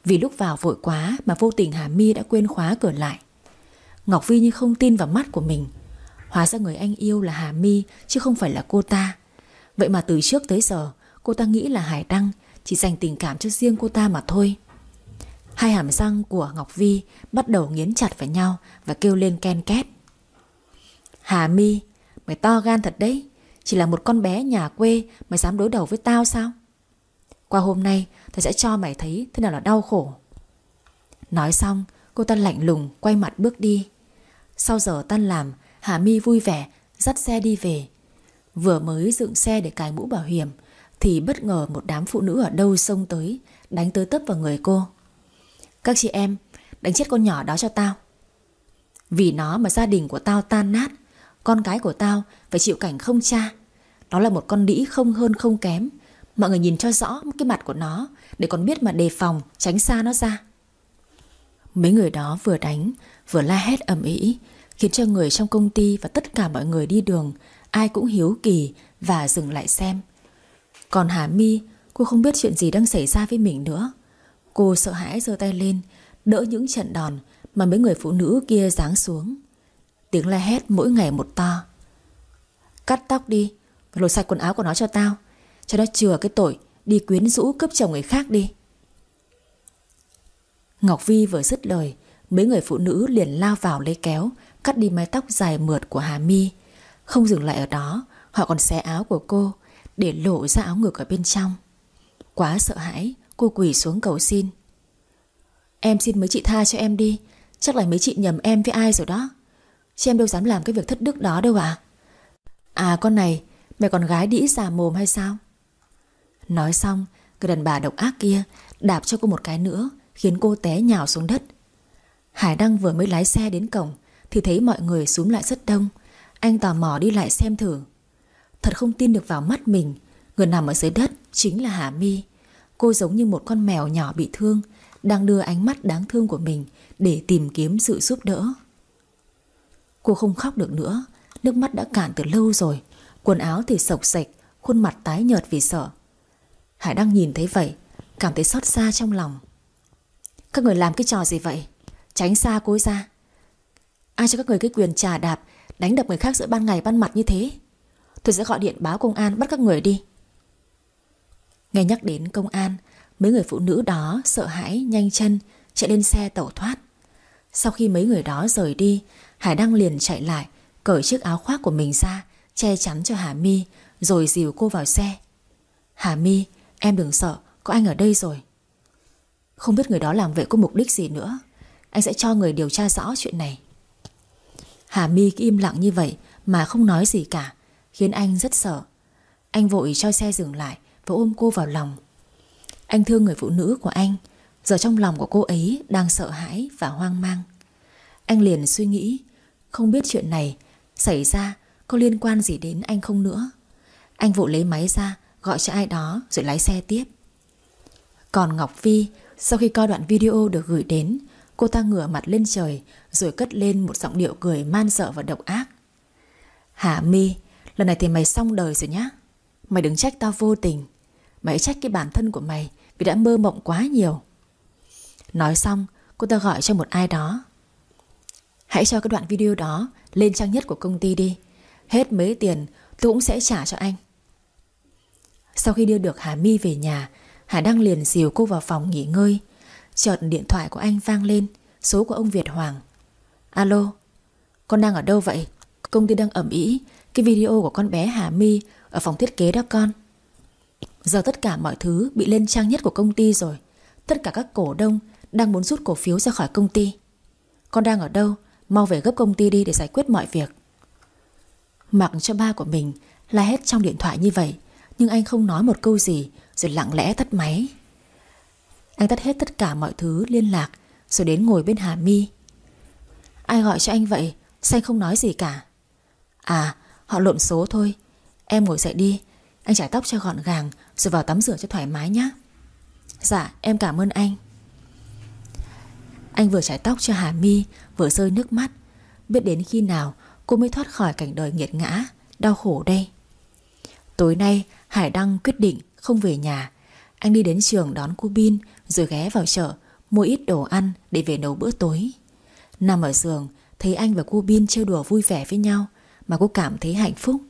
[SPEAKER 1] Vì lúc vào vội quá mà vô tình Hà My đã quên khóa cửa lại. Ngọc Vi như không tin vào mắt của mình. Hóa ra người anh yêu là Hà My chứ không phải là cô ta. Vậy mà từ trước tới giờ cô ta nghĩ là Hải Đăng chỉ dành tình cảm cho riêng cô ta mà thôi. Hai hàm răng của Ngọc Vi bắt đầu nghiến chặt vào nhau và kêu lên ken két. Hà My, mày to gan thật đấy. Chỉ là một con bé nhà quê Mày dám đối đầu với tao sao? Qua hôm nay, tao sẽ cho mày thấy Thế nào là đau khổ. Nói xong, cô ta lạnh lùng quay mặt bước đi. Sau giờ tan làm, Hà My vui vẻ, Dắt xe đi về. Vừa mới dựng xe để cài mũ bảo hiểm, Thì bất ngờ một đám phụ nữ ở đâu xông tới, Đánh tới tấp vào người cô. Các chị em, Đánh chết con nhỏ đó cho tao. Vì nó mà gia đình của tao tan nát con gái của tao phải chịu cảnh không cha. Nó là một con đĩ không hơn không kém. Mọi người nhìn cho rõ cái mặt của nó Để còn biết mà đề phòng, Tránh xa nó ra. Mấy người đó vừa đánh, Vừa la hét ầm ĩ, Khiến cho người trong công ty và tất cả mọi người đi đường, Ai cũng hiếu kỳ Và dừng lại xem. Còn Hà My, Cô không biết chuyện gì đang xảy ra với mình nữa. Cô sợ hãi giơ tay lên, Đỡ những trận đòn Mà mấy người phụ nữ kia giáng xuống. Tiếng la hét mỗi ngày một to. Cắt tóc đi, lột sạch quần áo của nó cho tao. Cho nó chừa cái tội Đi quyến rũ cướp chồng người khác đi. Ngọc Vi vừa dứt lời, Mấy người phụ nữ liền lao vào lấy kéo, Cắt đi mái tóc dài mượt của Hà My Không dừng lại ở đó, Họ còn xé áo của cô, Để lộ ra áo ngực ở bên trong. Quá sợ hãi, Cô quỳ xuống cầu xin. Em xin mấy chị tha cho em đi, Chắc là mấy chị nhầm em với ai rồi đó. Chứ em đâu dám làm cái việc thất đức đó đâu à À con này Mày còn gái đĩ già mồm hay sao? Nói xong, Cái đàn bà độc ác kia Đạp cho cô một cái nữa, Khiến cô té nhào xuống đất. Hải Đăng vừa mới lái xe đến cổng Thì thấy mọi người xuống lại rất đông. Anh tò mò đi lại xem thử. Thật không tin được vào mắt mình, Người nằm ở dưới đất chính là Hà My. Cô giống như một con mèo nhỏ bị thương, Đang đưa ánh mắt đáng thương của mình Để tìm kiếm sự giúp đỡ. Cô không khóc được nữa. Nước mắt đã cạn từ lâu rồi. Quần áo thì sộc sạch, Khuôn mặt tái nhợt vì sợ. Hải đang nhìn thấy vậy, Cảm thấy xót xa trong lòng. Các người làm cái trò gì vậy? Tránh xa cô ra. Ai cho các người cái quyền trà đạp, Đánh đập người khác giữa ban ngày ban mặt như thế? Tôi sẽ gọi điện báo công an bắt các người đi. Nghe nhắc đến công an, Mấy người phụ nữ đó sợ hãi, nhanh chân Chạy lên xe tẩu thoát. Sau khi mấy người đó rời đi Hải Đăng liền chạy lại, Cởi chiếc áo khoác của mình ra, Che chắn cho Hà My Rồi dìu cô vào xe. Hà My em đừng sợ, Có anh ở đây rồi. Không biết người đó làm vậy có mục đích gì nữa, Anh sẽ cho người điều tra rõ chuyện này. Hà My cứ im lặng như vậy Mà không nói gì cả, Khiến anh rất sợ. Anh vội cho xe dừng lại Và ôm cô vào lòng. Anh thương người phụ nữ của anh Giờ trong lòng của cô ấy đang sợ hãi và hoang mang. Anh liền suy nghĩ, không biết chuyện này Xảy ra có liên quan gì đến anh không nữa. Anh vội lấy máy ra, Gọi cho ai đó rồi lái xe tiếp. Còn Ngọc Vi Sau khi coi đoạn video được gửi đến, Cô ta ngửa mặt lên trời Rồi cất lên một giọng điệu cười man sợ và độc ác. Hà mi Lần này thì mày xong đời rồi nhá. Mày đừng trách tao vô tình. Mày trách cái bản thân của mày Vì đã mơ mộng quá nhiều. Nói xong, cô ta gọi cho một ai đó. Hãy cho cái đoạn video đó lên trang nhất của công ty đi. Hết mấy tiền, tôi cũng sẽ trả cho anh. Sau khi đưa được Hà My về nhà, Hà Đăng liền dìu cô vào phòng nghỉ ngơi. Chợt điện thoại của anh vang lên, Số của ông Việt Hoàng. Alo, Con đang ở đâu vậy? Công ty đang ẩm ý. Cái video của con bé Hà My Ở phòng thiết kế đó con. Giờ tất cả mọi thứ bị lên trang nhất của công ty rồi. Tất cả các cổ đông đang muốn rút cổ phiếu ra khỏi công ty. Con đang ở đâu? Mau về gấp công ty đi để giải quyết mọi việc. Mặc cho ba của mình La hét trong điện thoại như vậy, Nhưng anh không nói một câu gì, Rồi lặng lẽ tắt máy. Anh tắt hết tất cả mọi thứ liên lạc, Rồi đến ngồi bên Hà My Ai gọi cho anh vậy? Sao anh không nói gì cả? À họ lộn số thôi. Em ngồi dậy đi. Anh chải tóc cho gọn gàng, Rồi vào tắm rửa cho thoải mái nhé Dạ em cảm ơn anh anh vừa chải tóc cho Hà My Vừa rơi nước mắt. Biết đến khi nào cô mới thoát khỏi cảnh đời nghiệt ngã, Đau khổ đây? Tối nay, Hải Đăng quyết định không về nhà. Anh đi đến trường đón cô Bin, Rồi ghé vào chợ, Mua ít đồ ăn để về nấu bữa tối. Nằm ở giường, Thấy anh và cô Bin trêu đùa vui vẻ với nhau, Mà cô cảm thấy hạnh phúc.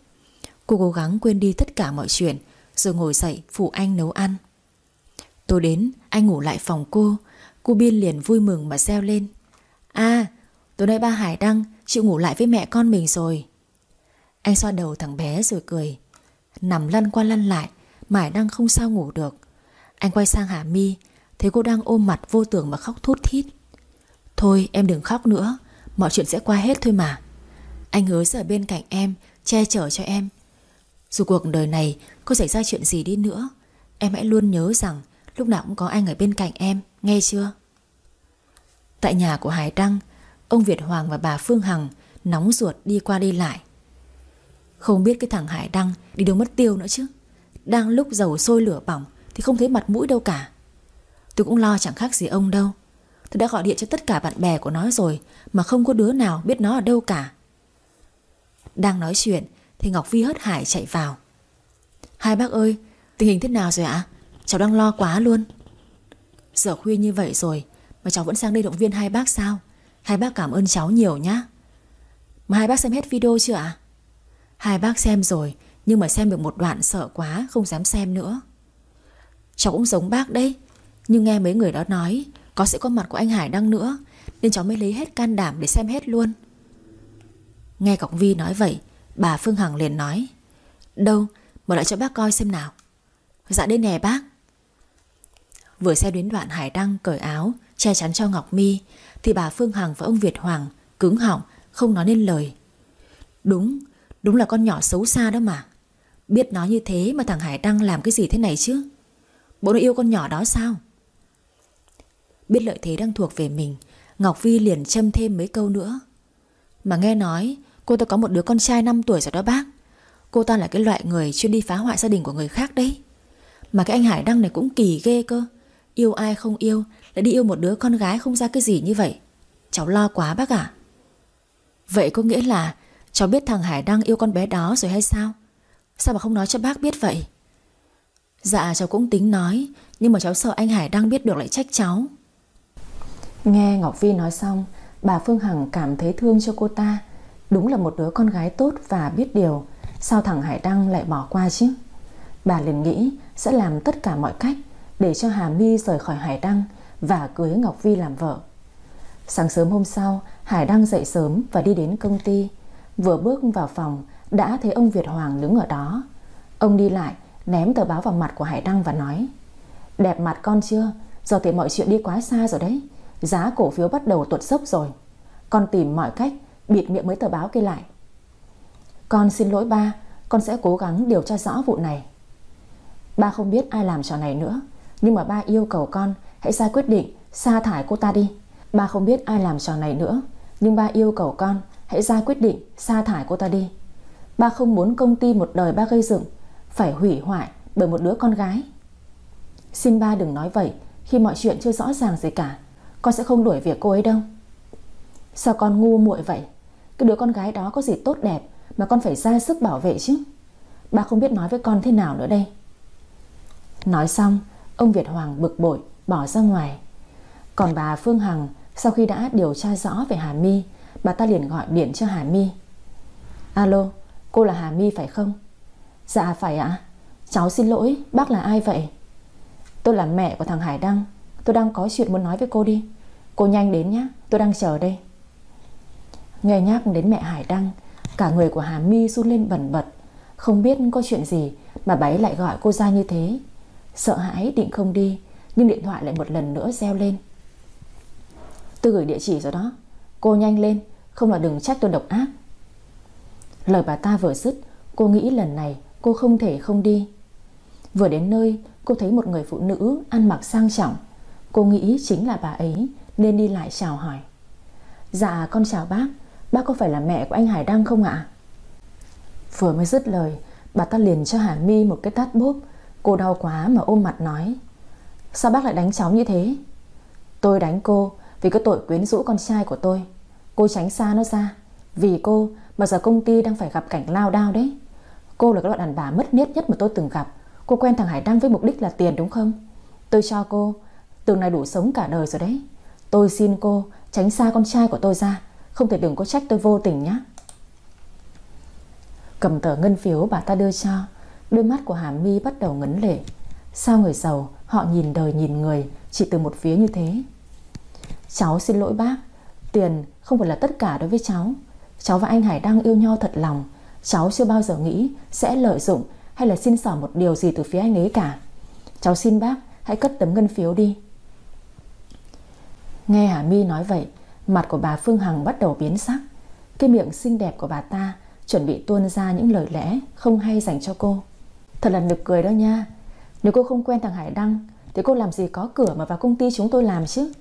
[SPEAKER 1] Cô cố gắng quên đi tất cả mọi chuyện, Rồi ngồi dậy phụ anh nấu ăn. Tôi đến, Anh ngủ lại phòng cô Cô Bin liền vui mừng mà reo lên. À tối nay ba Hải Đăng, Chịu ngủ lại với mẹ con mình rồi. Anh xoa đầu thằng bé rồi cười. Nằm lăn qua lăn lại Mải đang không sao ngủ được. Anh quay sang Hà Mi, Thấy cô đang ôm mặt vô tưởng mà khóc thút thít. Thôi, em đừng khóc nữa, Mọi chuyện sẽ qua hết thôi mà. Anh hứa sẽ ở bên cạnh em, Che chở cho em. Dù cuộc đời này có xảy ra chuyện gì đi nữa, Em hãy luôn nhớ rằng Lúc nào cũng có anh ở bên cạnh em. Nghe chưa? Tại nhà của Hải Đăng, Ông Việt Hoàng và bà Phương Hằng Nóng ruột đi qua đi lại. Không biết cái thằng Hải Đăng Đi đâu mất tiêu nữa chứ. Đang lúc dầu sôi lửa bỏng Thì không thấy mặt mũi đâu cả. Tôi cũng lo chẳng khác gì ông đâu. Tôi đã gọi điện cho tất cả bạn bè của nó rồi Mà không có đứa nào biết nó ở đâu cả. Đang nói chuyện Thì Ngọc Vi hớt hải chạy vào. Hai bác ơi, Tình hình thế nào rồi ạ? Cháu đang lo quá luôn. Giờ khuya như vậy rồi, Mà cháu vẫn sang đây động viên hai bác sao? Hai bác cảm ơn cháu nhiều nhá. Mà hai bác xem hết video chưa ạ? Hai bác xem rồi, Nhưng mà xem được một đoạn sợ quá, Không dám xem nữa. Cháu cũng giống bác đấy, Nhưng nghe mấy người đó nói, Có sẽ có mặt của anh Hải Đăng nữa, Nên cháu mới lấy hết can đảm để xem hết luôn. Nghe Cọc Vi nói vậy, Bà Phương Hằng liền nói, Đâu, mở lại cho bác coi xem nào. Dạ đây nè bác. Vừa xe đến đoạn Hải Đăng cởi áo, Che chắn cho Ngọc Mi, Thì bà Phương Hằng và ông Việt Hoàng Cứng họng, không nói nên lời. Đúng Đúng là con nhỏ xấu xa đó mà. Biết nói như thế mà thằng Hải Đăng làm cái gì thế này chứ? Bố nó yêu con nhỏ đó sao? Biết lợi thế đang thuộc về mình, Ngọc Vi liền châm thêm mấy câu nữa. Mà nghe nói, Cô ta có một đứa con trai 5 tuổi rồi đó bác. Cô ta là cái loại người chuyên đi phá hoại gia đình của người khác đấy. Mà cái anh Hải Đăng này cũng kỳ ghê cơ. Yêu ai không yêu, Lại đi yêu một đứa con gái không ra cái gì như vậy. Cháu lo quá bác ạ. Vậy có nghĩa là Cháu biết thằng Hải Đăng yêu con bé đó rồi hay sao? Sao mà không nói cho bác biết vậy? Dạ cháu cũng tính nói, Nhưng mà cháu sợ anh Hải Đăng biết được lại trách cháu.
[SPEAKER 2] Nghe Ngọc Vi nói xong, Bà Phương Hằng cảm thấy thương cho cô ta. Đúng là một đứa con gái tốt và biết điều, Sao thằng Hải Đăng lại bỏ qua chứ? Bà liền nghĩ sẽ làm tất cả mọi cách để cho Hà My rời khỏi Hải Đăng Và cưới Ngọc Vi làm vợ. Sáng sớm hôm sau, Hải Đăng dậy sớm và đi đến công ty. Vừa bước vào phòng, Đã thấy ông Việt Hoàng đứng ở đó. Ông đi lại, ném tờ báo vào mặt của Hải Đăng và nói, Đẹp mặt con chưa? Giờ thì mọi chuyện đi quá xa rồi đấy. Giá cổ phiếu bắt đầu tuột dốc rồi. Con tìm mọi cách Bịt miệng mấy tờ báo kia lại. Con xin lỗi ba, Con sẽ cố gắng điều tra rõ vụ này. Ba không biết ai làm trò này nữa. Nhưng mà ba yêu cầu con, Hãy ra quyết định, sa thải cô ta đi. Ba không biết ai làm trò này nữa, Nhưng ba yêu cầu con, Hãy ra quyết định sa thải cô ta đi. Ba không muốn công ty một đời ba gây dựng, Phải hủy hoại bởi một đứa con gái. Xin ba đừng nói vậy, Khi mọi chuyện chưa rõ ràng gì cả, Con sẽ không đuổi việc cô ấy đâu. Sao con ngu muội vậy? Cái đứa con gái đó có gì tốt đẹp Mà con phải ra sức bảo vệ chứ? Ba không biết nói với con thế nào nữa đây. Nói xong Ông Việt Hoàng bực bội, bỏ ra ngoài. Còn bà Phương Hằng, Sau khi đã điều tra rõ về Hà My, Bà ta liền gọi điện cho Hà My. Alo, cô là Hà My phải không? Dạ phải ạ. Cháu xin lỗi, bác là ai vậy? Tôi là mẹ của thằng Hải Đăng. Tôi đang có chuyện muốn nói với cô đi. Cô nhanh đến nhé tôi đang chờ đây. Nghe nhắc đến mẹ Hải Đăng, Cả người của Hà My run lên bẩn bật. Không biết có chuyện gì Mà bà ấy lại gọi cô ra như thế. Sợ hãi định không đi, Nhưng điện thoại lại một lần nữa reo lên. Tôi gửi địa chỉ rồi đó. Cô nhanh lên, Không là đừng trách tôi độc ác. Lời bà ta vừa dứt, Cô nghĩ lần này cô không thể không đi. Vừa đến nơi, Cô thấy một người phụ nữ ăn mặc sang trọng. Cô nghĩ chính là bà ấy, Nên đi lại chào hỏi. Dạ con chào bác. Bác có phải là mẹ của anh Hải Đăng không ạ? Vừa mới dứt lời, Bà ta liền cho Hà My một cái tát bốp Cô đau quá mà ôm mặt nói. Sao bác lại đánh cháu như thế? Tôi đánh cô Vì có tội quyến rũ con trai của tôi. Cô tránh xa nó ra. Vì cô mà giờ công ty đang phải gặp cảnh lao đao đấy. Cô là cái loại đàn bà mất nết nhất mà tôi từng gặp. Cô quen thằng Hải Đăng với mục đích là tiền đúng không? Tôi cho cô Tường này đủ sống cả đời rồi đấy. Tôi xin cô tránh xa con trai của tôi ra. Không thể đừng có trách tôi vô tình nhé Cầm tờ ngân phiếu bà ta đưa cho. Đôi mắt của Hà Mi bắt đầu ngấn lệ. Sao người giàu, Họ nhìn đời nhìn người, Chỉ từ một phía như thế? Cháu xin lỗi bác, Tiền không phải là tất cả đối với cháu. Cháu và anh Hải đang yêu nhau thật lòng. Cháu chưa bao giờ nghĩ sẽ lợi dụng Hay là xin xỏ một điều gì từ phía anh ấy cả. Cháu xin bác, Hãy cất tấm ngân phiếu đi. Nghe Hà Mi nói vậy, Mặt của bà Phương Hằng bắt đầu biến sắc. Cái miệng xinh đẹp của bà ta Chuẩn bị tuôn ra những lời lẽ Không hay dành cho cô. Thật là nực cười đó nha. Nếu cô không quen thằng Hải Đăng, Thì cô làm gì có cửa mà vào công ty chúng tôi làm chứ?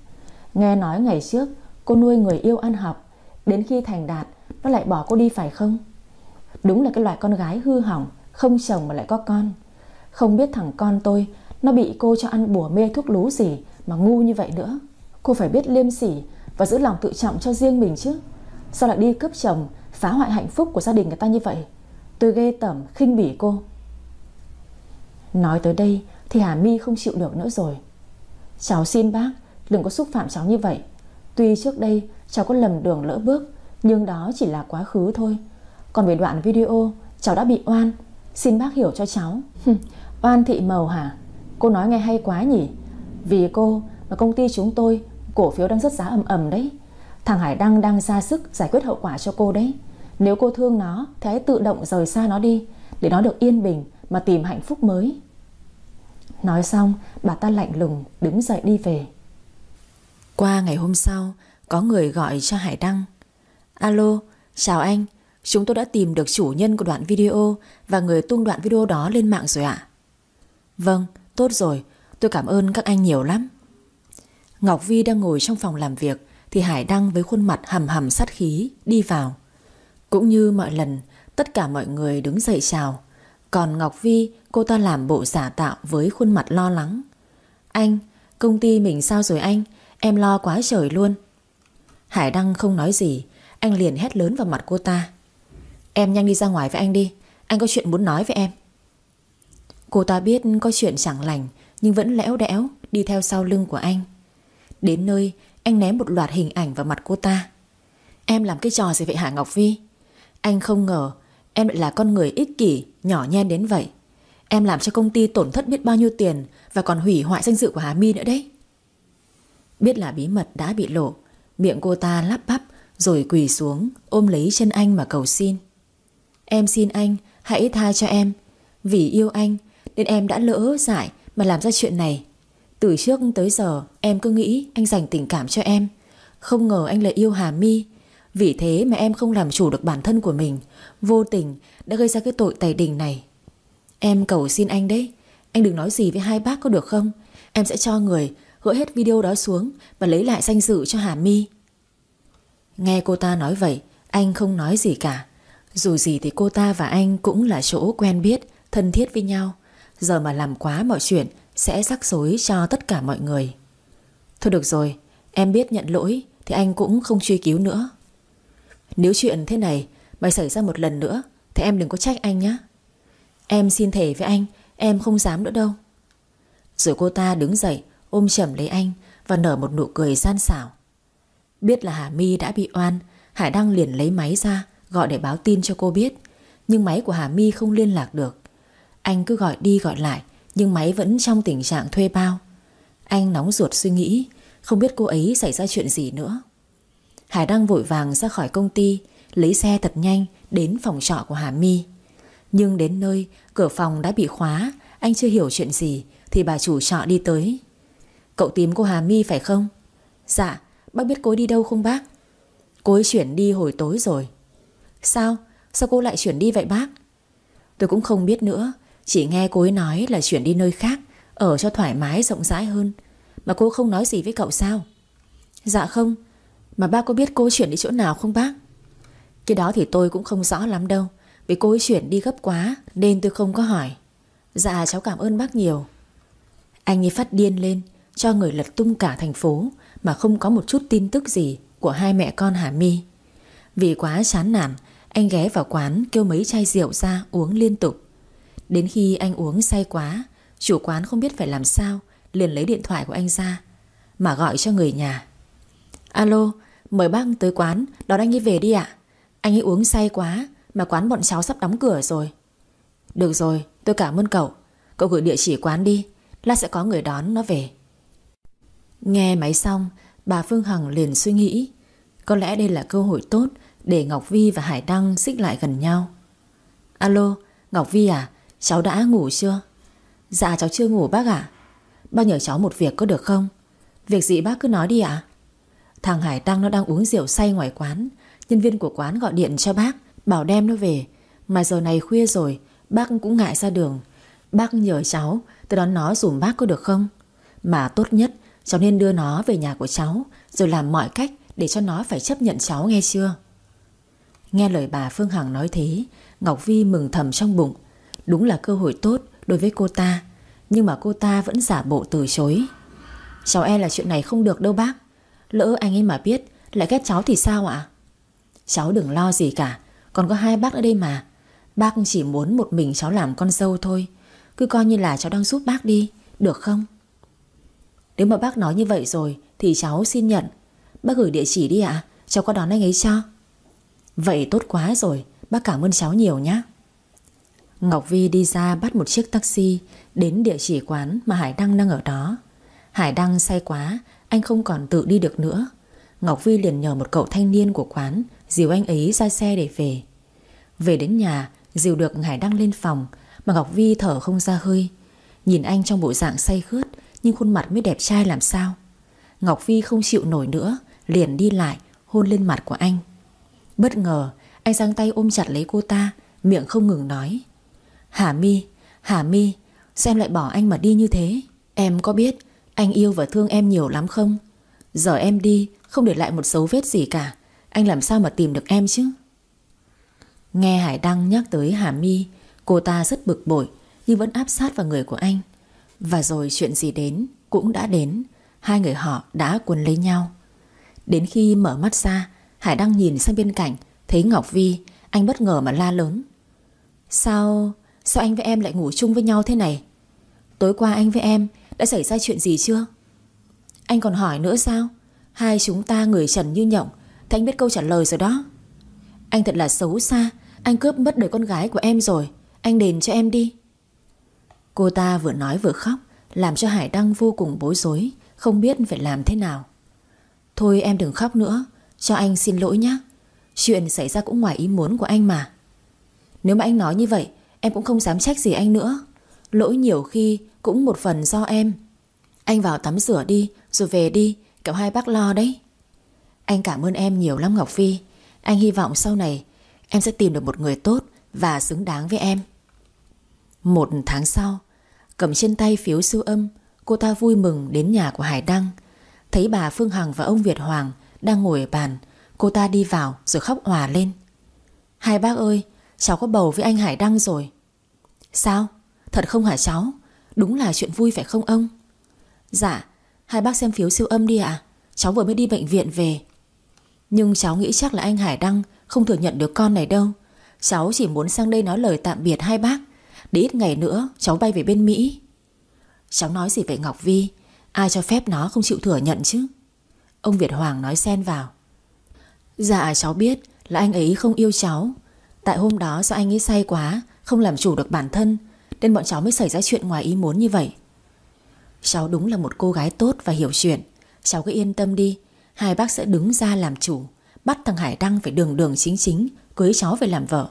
[SPEAKER 2] Nghe nói ngày trước, Cô nuôi người yêu ăn học, Đến khi thành đạt, Nó lại bỏ cô đi phải không? Đúng là cái loại con gái hư hỏng, Không chồng mà lại có con. Không biết thằng con tôi, Nó bị cô cho ăn bùa mê thuốc lú gì Mà ngu như vậy nữa. Cô phải biết liêm sỉ Và giữ lòng tự trọng cho riêng mình chứ. Sao lại đi cướp chồng, Phá hoại hạnh phúc của gia đình người ta như vậy? Tôi ghê tởm, khinh bỉ cô. Nói tới đây Thì Hà My không chịu được nữa rồi. Cháu xin bác, Đừng có xúc phạm cháu như vậy. Tuy trước đây cháu có lầm đường lỡ bước, Nhưng đó chỉ là quá khứ thôi. Còn về đoạn video, Cháu đã bị oan. Xin bác hiểu cho cháu. Oan thị màu hả? Cô nói nghe hay quá nhỉ? Vì cô mà công ty chúng tôi, Cổ phiếu đang rất giá ầm ầm đấy. Thằng Hải Đăng đang ra sức giải quyết hậu quả cho cô đấy. Nếu cô thương nó, Thì hãy tự động rời xa nó đi, Để nó được yên bình mà tìm hạnh phúc mới. Nói xong Bà ta lạnh lùng đứng dậy đi về.
[SPEAKER 1] Qua ngày hôm sau Có người gọi cho Hải Đăng. Alo, chào anh Chúng tôi đã tìm được chủ nhân của đoạn video Và người tung đoạn video đó lên mạng rồi ạ. Vâng, tốt rồi Tôi cảm ơn các anh nhiều lắm. Ngọc Vi đang ngồi trong phòng làm việc Thì Hải Đăng với khuôn mặt hầm hầm sát khí Đi vào. Cũng như mọi lần Tất cả mọi người đứng dậy chào. Còn Ngọc Vi cô ta làm bộ giả tạo Với khuôn mặt lo lắng. Anh, công ty mình sao rồi anh? Em lo quá trời luôn. Hải Đăng không nói gì Anh liền hét lớn vào mặt cô ta. Em nhanh đi ra ngoài với anh đi Anh có chuyện muốn nói với em. Cô ta biết có chuyện chẳng lành Nhưng vẫn lẽo đẽo Đi theo sau lưng của anh. Đến nơi anh ném một loạt hình ảnh vào mặt cô ta. Em làm cái trò gì vậy hả Ngọc Vi? Anh không ngờ Em lại là con người ích kỷ, Nhỏ nhen đến vậy. Em làm cho công ty tổn thất biết bao nhiêu tiền Và còn hủy hoại danh dự của Hà My nữa đấy. Biết là bí mật đã bị lộ, Miệng cô ta lắp bắp, Rồi quỳ xuống, ôm lấy chân anh mà cầu xin. Em xin anh, Hãy tha cho em. Vì yêu anh, Nên em đã lỡ dại mà làm ra chuyện này. Từ trước tới giờ, em cứ nghĩ anh dành tình cảm cho em. Không ngờ anh lại yêu Hà My vì thế mà em không làm chủ được bản thân của mình. Vô tình đã gây ra cái tội tày đình này. Em cầu xin anh đấy. Anh đừng nói gì với hai bác có được không? Em sẽ cho người gỡ hết video đó xuống Và lấy lại danh dự cho Hà My. Nghe cô ta nói vậy, Anh không nói gì cả. Dù gì thì cô ta và anh cũng là chỗ quen biết, Thân thiết với nhau. Giờ mà làm quá mọi chuyện sẽ rắc rối cho tất cả mọi người. Thôi được rồi, Em biết nhận lỗi Thì anh cũng không truy cứu nữa. Nếu chuyện thế này Mày xảy ra một lần nữa, Thì em đừng có trách anh nhé Em xin thề với anh, Em không dám nữa đâu. Rồi cô ta đứng dậy, Ôm chầm lấy anh Và nở một nụ cười gian xảo. Biết là Hà My đã bị oan Hải Đăng liền lấy máy ra Gọi để báo tin cho cô biết. Nhưng máy của Hà My không liên lạc được. Anh cứ gọi đi gọi lại, nhưng máy vẫn trong tình trạng thuê bao. Anh nóng ruột suy nghĩ, Không biết cô ấy xảy ra chuyện gì nữa. Hải Đăng vội vàng ra khỏi công ty, Lấy xe thật nhanh Đến phòng trọ của Hà My. Nhưng đến nơi, cửa phòng đã bị khóa, Anh chưa hiểu chuyện gì Thì bà chủ trọ đi tới. Cậu tìm cô Hà My phải không? Dạ bác biết cô ấy đi đâu không bác? Cô ấy chuyển đi hồi tối rồi. Sao? Sao cô lại chuyển đi vậy bác? Tôi cũng không biết nữa, chỉ nghe cô ấy nói là chuyển đi nơi khác, Ở cho thoải mái rộng rãi hơn. Mà cô không nói gì với cậu sao? Dạ không mà ba có biết cô chuyển đi chỗ nào không bác? Cái đó thì tôi cũng không rõ lắm đâu. Vì cô ấy chuyển đi gấp quá, Nên tôi không có hỏi. Dạ cháu cảm ơn bác nhiều. Anh như phát điên lên, Cho người lật tung cả thành phố, Mà không có một chút tin tức gì Của hai mẹ con Hà My. Vì quá chán nản, Anh ghé vào quán kêu mấy chai rượu ra uống liên tục. Đến khi anh uống say quá, Chủ quán không biết phải làm sao, Liền lấy điện thoại của anh ra, Mà gọi cho người nhà. Alo, mời bác tới quán. Đón anh ấy về đi ạ. Anh ấy uống say quá Mà quán bọn cháu sắp đóng cửa rồi. Được rồi, tôi cảm ơn cậu. Cậu gửi địa chỉ quán đi. Lát sẽ có người đón nó về. Nghe máy xong Bà Phương Hằng liền suy nghĩ. Có lẽ đây là cơ hội tốt Để Ngọc Vi và Hải Đăng xích lại gần nhau. Alo Ngọc Vi à Cháu đã ngủ chưa? Dạ cháu chưa ngủ bác ạ. Bác nhờ cháu một việc có được không? Việc gì bác cứ nói đi ạ. Thằng Hải Đăng nó đang uống rượu say ngoài quán. Nhân viên của quán gọi điện cho bác, Bảo đem nó về. Mà giờ này khuya rồi, Bác cũng ngại ra đường. Bác nhờ cháu, Tôi đón nó dùm bác có được không? Mà tốt nhất, cháu nên đưa nó về nhà của cháu, Rồi làm mọi cách để cho nó phải chấp nhận cháu nghe chưa? Nghe lời bà Phương Hằng nói thế, Ngọc Vi mừng thầm trong bụng. Đúng là cơ hội tốt đối với cô ta, Nhưng mà cô ta vẫn giả bộ từ chối. Cháu e là chuyện này không được đâu bác. Lỡ anh ấy mà biết, Lại ghét cháu thì sao ạ? Cháu đừng lo gì cả, Còn có hai bác ở đây mà. Bác chỉ muốn một mình cháu làm con dâu thôi. Cứ coi như là cháu đang giúp bác đi, Được không? Nếu mà bác nói như vậy rồi Thì cháu xin nhận. Bác gửi địa chỉ đi ạ, Cháu có đón anh ấy cho. Vậy tốt quá rồi, Bác cảm ơn cháu nhiều nhé Ngọc Vi đi ra bắt một chiếc taxi Đến địa chỉ quán mà Hải Đăng đang ở đó. Hải Đăng say quá anh không còn tự đi được nữa. Ngọc Vi liền nhờ một cậu thanh niên của quán Dìu anh ấy ra xe để về. Về đến nhà Dìu được Hải Đăng lên phòng Mà Ngọc Vi thở không ra hơi. Nhìn anh trong bộ dạng say khướt Nhưng khuôn mặt mới đẹp trai làm sao. Ngọc Vi không chịu nổi nữa Liền đi lại hôn lên mặt của anh. Bất ngờ Anh giang tay ôm chặt lấy cô ta Miệng không ngừng nói. Hà Mi, Hà Mi Sao em lại bỏ anh mà đi như thế? Em có biết anh yêu và thương em nhiều lắm không? Giờ em đi, Không để lại một dấu vết gì cả. Anh làm sao mà tìm được em chứ? Nghe Hải Đăng nhắc tới Hà my, Cô ta rất bực bội, Nhưng vẫn áp sát vào người của anh. Và rồi chuyện gì đến Cũng đã đến. Hai người họ đã quần lấy nhau. Đến khi mở mắt ra, Hải Đăng nhìn sang bên cạnh, Thấy Ngọc Vi, Anh bất ngờ mà la lớn. Sao Sao anh với em lại ngủ chung với nhau thế này? Tối qua anh với em đã xảy ra chuyện gì chưa? Anh còn hỏi nữa sao? Hai chúng ta người trần như nhộng Thì anh biết câu trả lời rồi đó. Anh thật là xấu xa, Anh cướp mất đời con gái của em rồi, Anh đền cho em đi. Cô ta vừa nói vừa khóc, Làm cho Hải Đăng vô cùng bối rối, Không biết phải làm thế nào. Thôi em đừng khóc nữa, Cho anh xin lỗi nhé Chuyện xảy ra cũng ngoài ý muốn của anh mà. Nếu mà anh nói như vậy, Em cũng không dám trách gì anh nữa. Lỗi nhiều khi cũng một phần do em. Anh vào tắm rửa đi, Rồi về đi. Cậu hai bác lo đấy. Anh cảm ơn em nhiều lắm, Ngọc Phi. Anh hy vọng sau này Em sẽ tìm được một người tốt Và xứng đáng với em. Một tháng sau, Cầm trên tay phiếu siêu âm, Cô ta vui mừng đến nhà của Hải Đăng. Thấy bà Phương Hằng và ông Việt Hoàng Đang ngồi ở bàn, Cô ta đi vào rồi khóc hòa lên. Hai bác ơi, Cháu có bầu với anh Hải Đăng rồi. Sao? Thật không hả cháu? Đúng là chuyện vui phải không ông? Dạ, hai bác xem phiếu siêu âm đi ạ. Cháu vừa mới đi bệnh viện về. Nhưng cháu nghĩ chắc là anh Hải Đăng không thừa nhận được con này đâu. Cháu chỉ muốn sang đây nói lời tạm biệt hai bác. Để ít ngày nữa cháu bay về bên Mỹ. Cháu nói gì vậy Ngọc Vi? Ai cho phép nó không chịu thừa nhận chứ? Ông Việt Hoàng nói xen vào. Dạ cháu biết là anh ấy không yêu cháu. Tại hôm đó do anh ấy say quá không làm chủ được bản thân nên bọn cháu mới xảy ra chuyện ngoài ý muốn như vậy. Cháu đúng là một cô gái tốt và hiểu chuyện. Cháu cứ yên tâm đi. Hai bác sẽ đứng ra làm chủ, Bắt thằng Hải Đăng phải đường đường chính chính, Cưới cháu về làm vợ.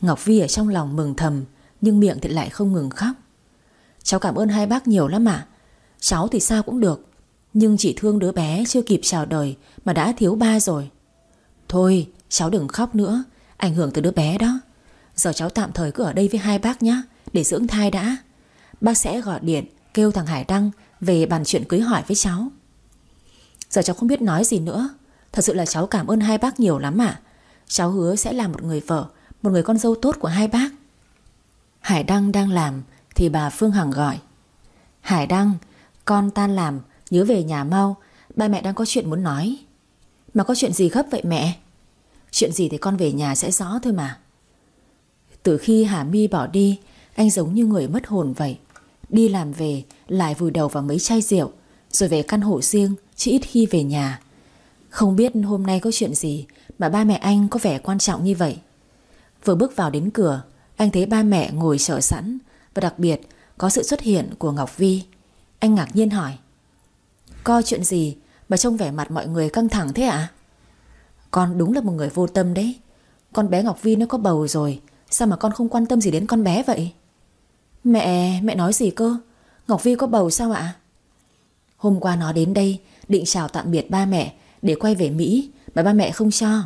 [SPEAKER 1] Ngọc Vi ở trong lòng mừng thầm, Nhưng miệng thì lại không ngừng khóc. Cháu cảm ơn hai bác nhiều lắm ạ. Cháu thì sao cũng được, Nhưng chỉ thương đứa bé chưa kịp chào đời Mà đã thiếu ba rồi. Thôi, cháu đừng khóc nữa, Ảnh hưởng từ đứa bé đó. Giờ cháu tạm thời cứ ở đây với hai bác nhé Để dưỡng thai đã. Bác sẽ gọi điện, kêu thằng Hải Đăng Về bàn chuyện cưới hỏi với cháu. Giờ cháu không biết nói gì nữa. Thật sự là cháu cảm ơn hai bác nhiều lắm ạ. Cháu hứa sẽ là một người vợ, Một người con dâu tốt của hai bác. Hải Đăng đang làm Thì bà Phương Hằng gọi. Hải Đăng, Con tan làm, Nhớ về nhà mau. Ba mẹ đang có chuyện muốn nói. Mà có chuyện gì gấp vậy mẹ? Chuyện gì thì con về nhà sẽ rõ thôi mà. Từ khi Hà My bỏ đi, Anh giống như người mất hồn vậy. Đi làm về, Lại vùi đầu vào mấy chai rượu, Rồi về căn hộ riêng, Chỉ ít khi về nhà. Không biết hôm nay có chuyện gì Mà ba mẹ anh có vẻ quan trọng như vậy. Vừa bước vào đến cửa, Anh thấy ba mẹ ngồi chờ sẵn, Và đặc biệt có sự xuất hiện của Ngọc Vi. Anh ngạc nhiên hỏi, Có chuyện gì mà trông vẻ mặt mọi người căng thẳng thế ạ? À? Con đúng là một người vô tâm đấy. Con bé Ngọc Vi nó có bầu rồi Sao mà con không quan tâm gì đến con bé vậy? Mẹ, mẹ nói gì cơ? Ngọc Vi có bầu sao ạ? Hôm qua nó đến đây Định chào tạm biệt ba mẹ Để quay về Mỹ Mà ba mẹ không cho.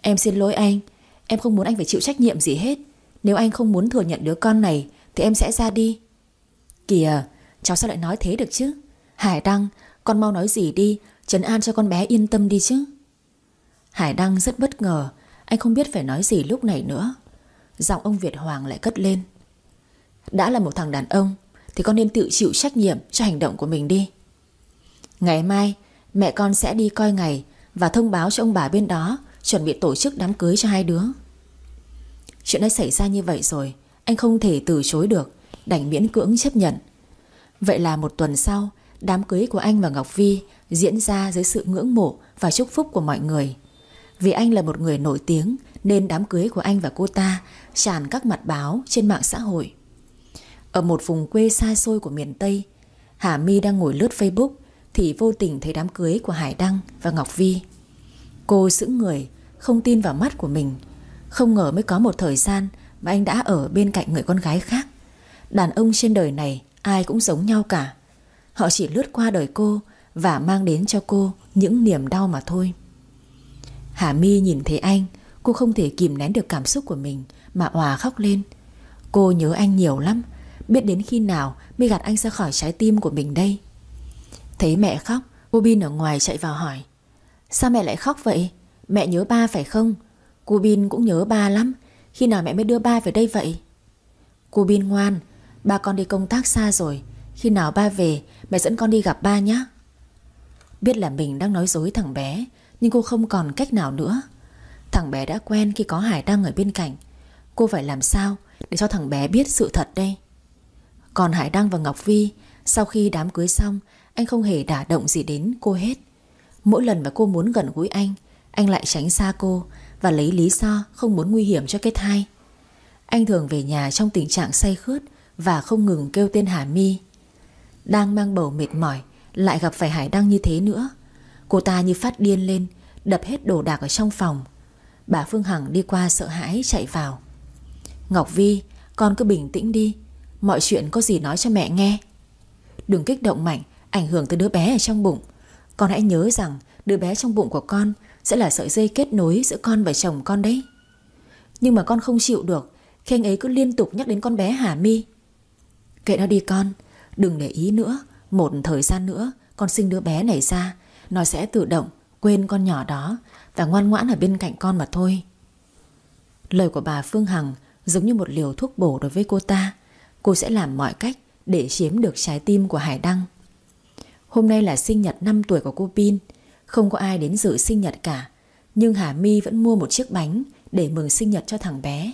[SPEAKER 1] Em xin lỗi anh Em không muốn anh phải chịu trách nhiệm gì hết. Nếu anh không muốn thừa nhận đứa con này Thì em sẽ ra đi. Kìa cháu sao lại nói thế được chứ? Hải Đăng Con mau nói gì đi Trấn an cho con bé yên tâm đi chứ. Hải Đăng rất bất ngờ anh không biết phải nói gì lúc này nữa. Giọng ông Việt Hoàng lại cất lên. Đã là một thằng đàn ông, Thì con nên tự chịu trách nhiệm cho hành động của mình đi. Ngày mai, Mẹ con sẽ đi coi ngày Và thông báo cho ông bà bên đó Chuẩn bị tổ chức đám cưới cho hai đứa. Chuyện đã xảy ra như vậy rồi, Anh không thể từ chối được, Đành miễn cưỡng chấp nhận. Vậy là một tuần sau, Đám cưới của anh và Ngọc Vi Diễn ra dưới sự ngưỡng mộ Và chúc phúc của mọi người. Vì anh là một người nổi tiếng, Nên đám cưới của anh và cô ta Tràn các mặt báo trên mạng xã hội. Ở một vùng quê xa xôi của miền Tây, Hà My đang ngồi lướt Facebook Thì vô tình thấy đám cưới của Hải Đăng và Ngọc Vi. Cô sững người, Không tin vào mắt của mình. Không ngờ mới có một thời gian Mà anh đã ở bên cạnh người con gái khác. Đàn ông trên đời này Ai cũng giống nhau cả. Họ chỉ lướt qua đời cô Và mang đến cho cô những niềm đau mà thôi. Hà My nhìn thấy anh, Cô không thể kìm nén được cảm xúc của mình, Mà òa khóc lên. Cô nhớ anh nhiều lắm, Biết đến khi nào mới gạt anh ra khỏi trái tim của mình đây. Thấy mẹ khóc Cô Bin ở ngoài chạy vào hỏi, Sao mẹ lại khóc vậy? Mẹ nhớ ba phải không? Cô Bin cũng nhớ ba lắm, Khi nào mẹ mới đưa ba về đây vậy? Cô Bin ngoan, Ba con đi công tác xa rồi, Khi nào ba về, mẹ dẫn con đi gặp ba nhé Biết là mình đang nói dối thằng bé nhưng cô không còn cách nào nữa. Thằng bé đã quen khi có Hải đang ở bên cạnh. Cô phải làm sao Để cho thằng bé biết sự thật đây? Còn Hải Đăng và Ngọc Vi, Sau khi đám cưới xong, Anh không hề đả động gì đến cô hết. Mỗi lần mà cô muốn gần gũi anh Anh lại tránh xa cô Và lấy lý do không muốn nguy hiểm cho cái thai. Anh thường về nhà trong tình trạng say khướt Và không ngừng kêu tên Hà My. Đang mang bầu mệt mỏi, Lại gặp phải Hải Đăng như thế nữa. Cô ta như phát điên lên, Đập hết đồ đạc ở trong phòng. Bà Phương Hằng đi qua sợ hãi chạy vào. Ngọc Vi, Con cứ bình tĩnh đi, Mọi chuyện có gì nói cho mẹ nghe. Đừng kích động mạnh, Ảnh hưởng tới đứa bé ở trong bụng. Con hãy nhớ rằng đứa bé trong bụng của con Sẽ là sợi dây kết nối giữa con và chồng con đấy. Nhưng mà con không chịu được Khi anh ấy cứ liên tục nhắc đến con bé Hà My Kệ nó đi con, Đừng để ý nữa, Một thời gian nữa, con sinh đứa bé này ra nó sẽ tự động quên con nhỏ đó Và ngoan ngoãn ở bên cạnh con mà thôi. Lời của bà Phương Hằng Giống như một liều thuốc bổ đối với cô ta. Cô sẽ làm mọi cách Để chiếm được trái tim của Hải Đăng. Hôm nay là sinh nhật 5 tuổi của cô Pin. Không có ai đến dự sinh nhật cả, Nhưng Hà My vẫn mua một chiếc bánh Để mừng sinh nhật cho thằng bé.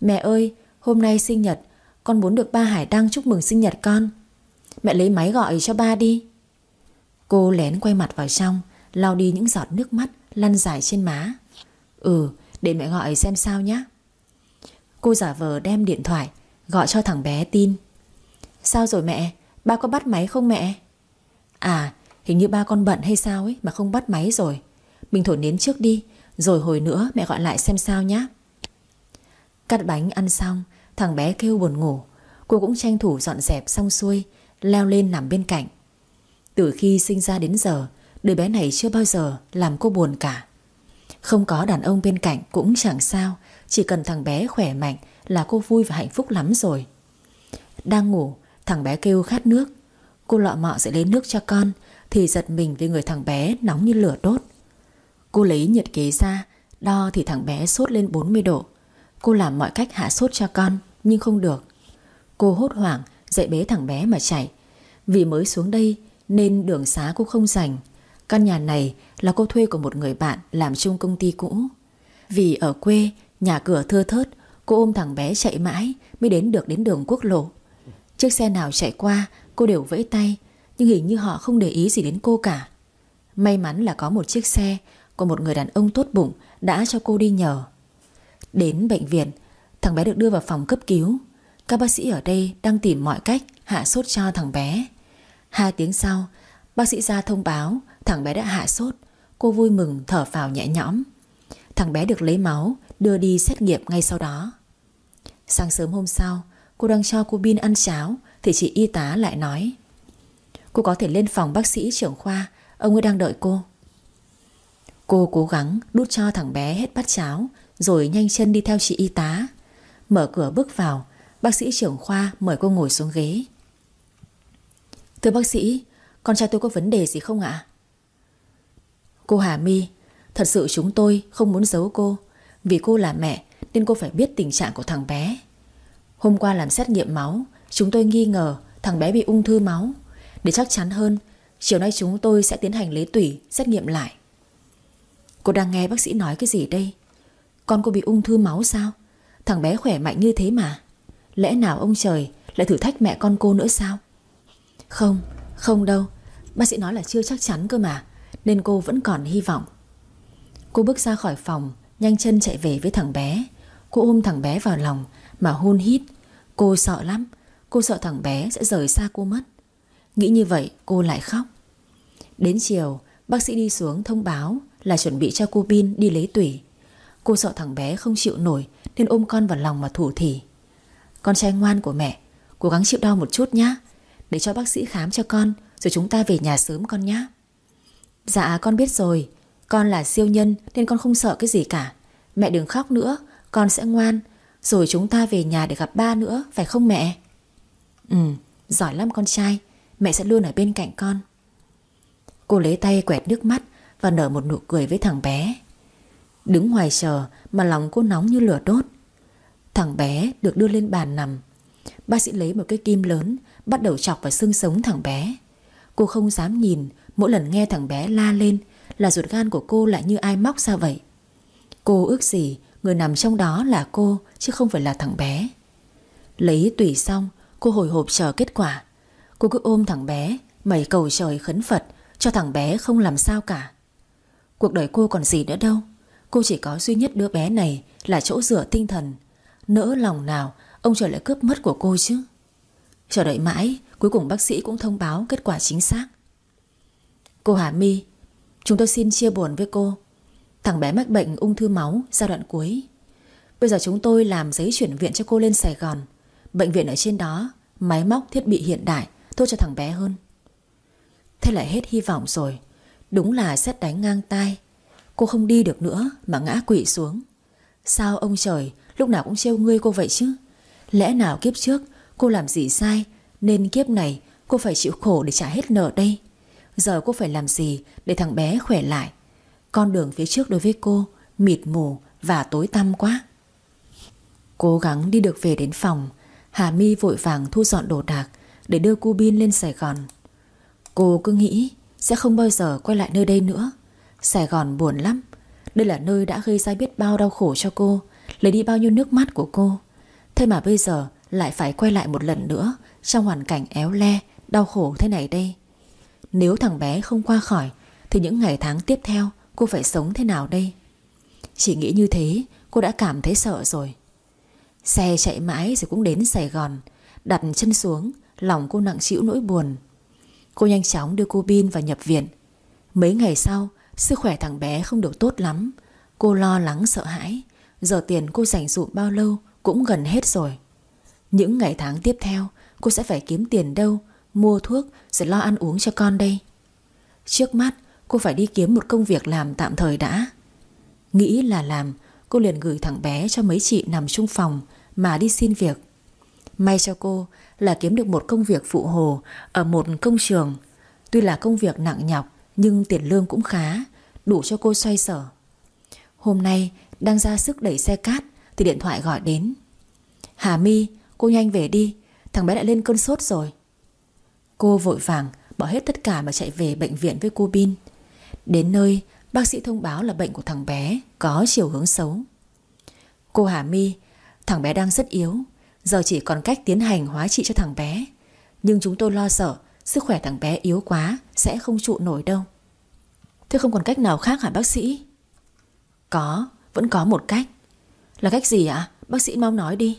[SPEAKER 1] Mẹ ơi, Hôm nay sinh nhật, Con muốn được ba Hải Đăng chúc mừng sinh nhật con. Mẹ lấy máy gọi cho ba đi. Cô lén quay mặt vào trong, lau đi những giọt nước mắt, Lăn dài trên má. Ừ để mẹ gọi xem sao nhé Cô giả vờ đem điện thoại, Gọi cho thằng bé tin. Sao rồi mẹ? Ba có bắt máy không mẹ? À hình như ba con bận hay sao ấy Mà không bắt máy rồi. Mình thổi nến trước đi, Rồi hồi nữa mẹ gọi lại xem sao nhé Cắt bánh ăn xong, Thằng bé kêu buồn ngủ. Cô cũng tranh thủ dọn dẹp xong xuôi, Leo lên nằm bên cạnh. Từ khi sinh ra đến giờ, Đứa bé này chưa bao giờ làm cô buồn cả. Không có đàn ông bên cạnh cũng chẳng sao, Chỉ cần thằng bé khỏe mạnh Là cô vui và hạnh phúc lắm rồi. Đang ngủ, Thằng bé kêu khát nước. Cô lọ mọ sẽ lấy nước cho con, Thì giật mình vì người thằng bé nóng như lửa đốt. Cô lấy nhiệt kế ra, Đo thì thằng bé sốt lên 40 độ. Cô làm mọi cách hạ sốt cho con, Nhưng không được. Cô hốt hoảng dậy bế thằng bé mà chạy. Vì mới xuống đây nên đường xá cũng không rảnh Căn nhà này là cô thuê của một người bạn làm chung công ty cũ. Vì ở quê, nhà cửa thưa thớt, cô ôm thằng bé chạy mãi mới đến được đến đường quốc lộ. Chiếc xe nào chạy qua, cô đều vẫy tay, nhưng hình như họ không để ý gì đến cô cả. May mắn là có một chiếc xe của một người đàn ông tốt bụng đã cho cô đi nhờ. Đến bệnh viện, thằng bé được đưa vào phòng cấp cứu. Các bác sĩ ở đây đang tìm mọi cách hạ sốt cho thằng bé. Hai tiếng sau, bác sĩ ra thông báo thằng bé đã hạ sốt. Cô vui mừng thở phào nhẹ nhõm. Thằng bé được lấy máu, đưa đi xét nghiệm ngay sau đó. Sáng sớm hôm sau, cô đang cho cô Bin ăn cháo thì chị y tá lại nói Cô có thể lên phòng bác sĩ trưởng khoa Ông ấy đang đợi cô Cô cố gắng đút cho thằng bé hết bát cháo Rồi nhanh chân đi theo chị y tá Mở cửa bước vào Bác sĩ trưởng khoa mời cô ngồi xuống ghế Thưa bác sĩ, Con trai tôi có vấn đề gì không ạ? Cô Hà My, Thật sự chúng tôi không muốn giấu cô. Vì cô là mẹ, Nên cô phải biết tình trạng của thằng bé. Hôm qua làm xét nghiệm máu, Chúng tôi nghi ngờ thằng bé bị ung thư máu. Để chắc chắn hơn, Chiều nay chúng tôi sẽ tiến hành lấy tủy, Xét nghiệm lại. Cô đang nghe bác sĩ nói cái gì đây? Con cô bị ung thư máu sao? Thằng bé khỏe mạnh như thế mà. Lẽ nào ông trời lại thử thách mẹ con cô nữa sao? Không Không đâu. Bác sĩ nói là chưa chắc chắn cơ mà, Nên cô vẫn còn hy vọng. Cô bước ra khỏi phòng, Nhanh chân chạy về với thằng bé. Cô ôm thằng bé vào lòng Mà hôn hít. Cô sợ lắm, Cô sợ thằng bé sẽ rời xa cô mất. Nghĩ như vậy, cô lại khóc. Đến chiều, Bác sĩ đi xuống thông báo Là chuẩn bị cho cô Bin đi lấy tủy. Cô sợ thằng bé không chịu nổi Nên ôm con vào lòng mà thủ thỉ. Con trai ngoan của mẹ, Cố gắng chịu đau một chút nhé để cho bác sĩ khám cho con, Rồi chúng ta về nhà sớm con nhé Dạ con biết rồi. Con là siêu nhân nên con không sợ cái gì cả. Mẹ đừng khóc nữa, Con sẽ ngoan. Rồi chúng ta về nhà để gặp ba nữa, Phải không mẹ? Ừ giỏi lắm con trai. Mẹ sẽ luôn ở bên cạnh con. Cô lấy tay quẹt nước mắt Và nở một nụ cười với thằng bé. Đứng ngoài chờ Mà lòng cô nóng như lửa đốt. Thằng bé được đưa lên bàn nằm. Bác sĩ lấy một cái kim lớn, Bắt đầu chọc vào xương sống thằng bé. Cô không dám nhìn, Mỗi lần nghe thằng bé la lên Là ruột gan của cô lại như ai móc ra vậy. Cô ước gì Người nằm trong đó là cô, Chứ không phải là thằng bé. Lấy tủy xong, Cô hồi hộp chờ kết quả. Cô cứ ôm thằng bé, Mày cầu trời khấn Phật, Cho thằng bé không làm sao cả. Cuộc đời cô còn gì nữa đâu. Cô chỉ có duy nhất đứa bé này Là chỗ dựa tinh thần. Nỡ lòng nào ông trời lại cướp mất của cô chứ. Chờ đợi mãi, Cuối cùng bác sĩ cũng thông báo kết quả chính xác. Cô Hà My, Chúng tôi xin chia buồn với cô. Thằng bé mắc bệnh ung thư máu giai đoạn cuối. Bây giờ chúng tôi làm giấy chuyển viện cho cô lên Sài Gòn. Bệnh viện ở trên đó, Máy móc, thiết bị hiện đại, Tốt cho thằng bé hơn. Thế lại hết hy vọng rồi. Đúng là xét đánh ngang tai. Cô không đi được nữa mà ngã quỵ xuống. Sao ông trời, lúc nào cũng trêu ngươi cô vậy chứ? Lẽ nào kiếp trước cô làm gì sai, Nên kiếp này cô phải chịu khổ để trả hết nợ đây? Giờ cô phải làm gì để thằng bé khỏe lại? Con đường phía trước đối với cô Mịt mù và tối tăm quá. Cố gắng đi được về đến phòng, Hà My vội vàng thu dọn đồ đạc Để đưa cu Bin lên Sài Gòn. Cô cứ nghĩ Sẽ không bao giờ quay lại nơi đây nữa. Sài Gòn buồn lắm. Đây là nơi đã gây ra biết bao đau khổ cho cô, Lấy đi bao nhiêu nước mắt của cô. Thế mà bây giờ lại phải quay lại một lần nữa, Trong hoàn cảnh éo le, Đau khổ thế này đây. Nếu thằng bé không qua khỏi, Thì những ngày tháng tiếp theo, cô phải sống thế nào đây? Chỉ nghĩ như thế, Cô đã cảm thấy sợ rồi. Xe chạy mãi rồi cũng đến Sài Gòn, Đặt chân xuống, Lòng cô nặng chịu nỗi buồn. Cô nhanh chóng đưa cô Bin vào nhập viện. Mấy ngày sau, Sức khỏe thằng bé không được tốt lắm. Cô lo lắng sợ hãi, Giờ tiền cô dành dụm bao lâu cũng gần hết rồi. Những ngày tháng tiếp theo, Cô sẽ phải kiếm tiền đâu, Mua thuốc rồi lo ăn uống cho con đây. Trước mắt, cô phải đi kiếm một công việc làm tạm thời đã. Nghĩ là làm, Cô liền gửi thằng bé cho mấy chị nằm chung phòng Mà đi xin việc. May cho cô là kiếm được một công việc phụ hồ Ở một công trường. Tuy là công việc nặng nhọc, Nhưng tiền lương cũng khá, Đủ cho cô xoay sở. Hôm nay, đang ra sức đẩy xe cát thì điện thoại gọi đến. Hà My, cô nhanh về đi, Thằng bé đã lên cơn sốt rồi. Cô vội vàng bỏ hết tất cả mà chạy về bệnh viện với cô Bin. Đến nơi, Bác sĩ thông báo là bệnh của thằng bé Có chiều hướng xấu. Cô Hà My, Thằng bé đang rất yếu, Giờ chỉ còn cách tiến hành hóa trị cho thằng bé. Nhưng chúng tôi lo sợ Sức khỏe thằng bé yếu quá Sẽ không trụ nổi đâu. Thế không còn cách nào khác hả bác sĩ? Có, Vẫn có một cách. Là cách gì ạ? Bác sĩ mau nói đi.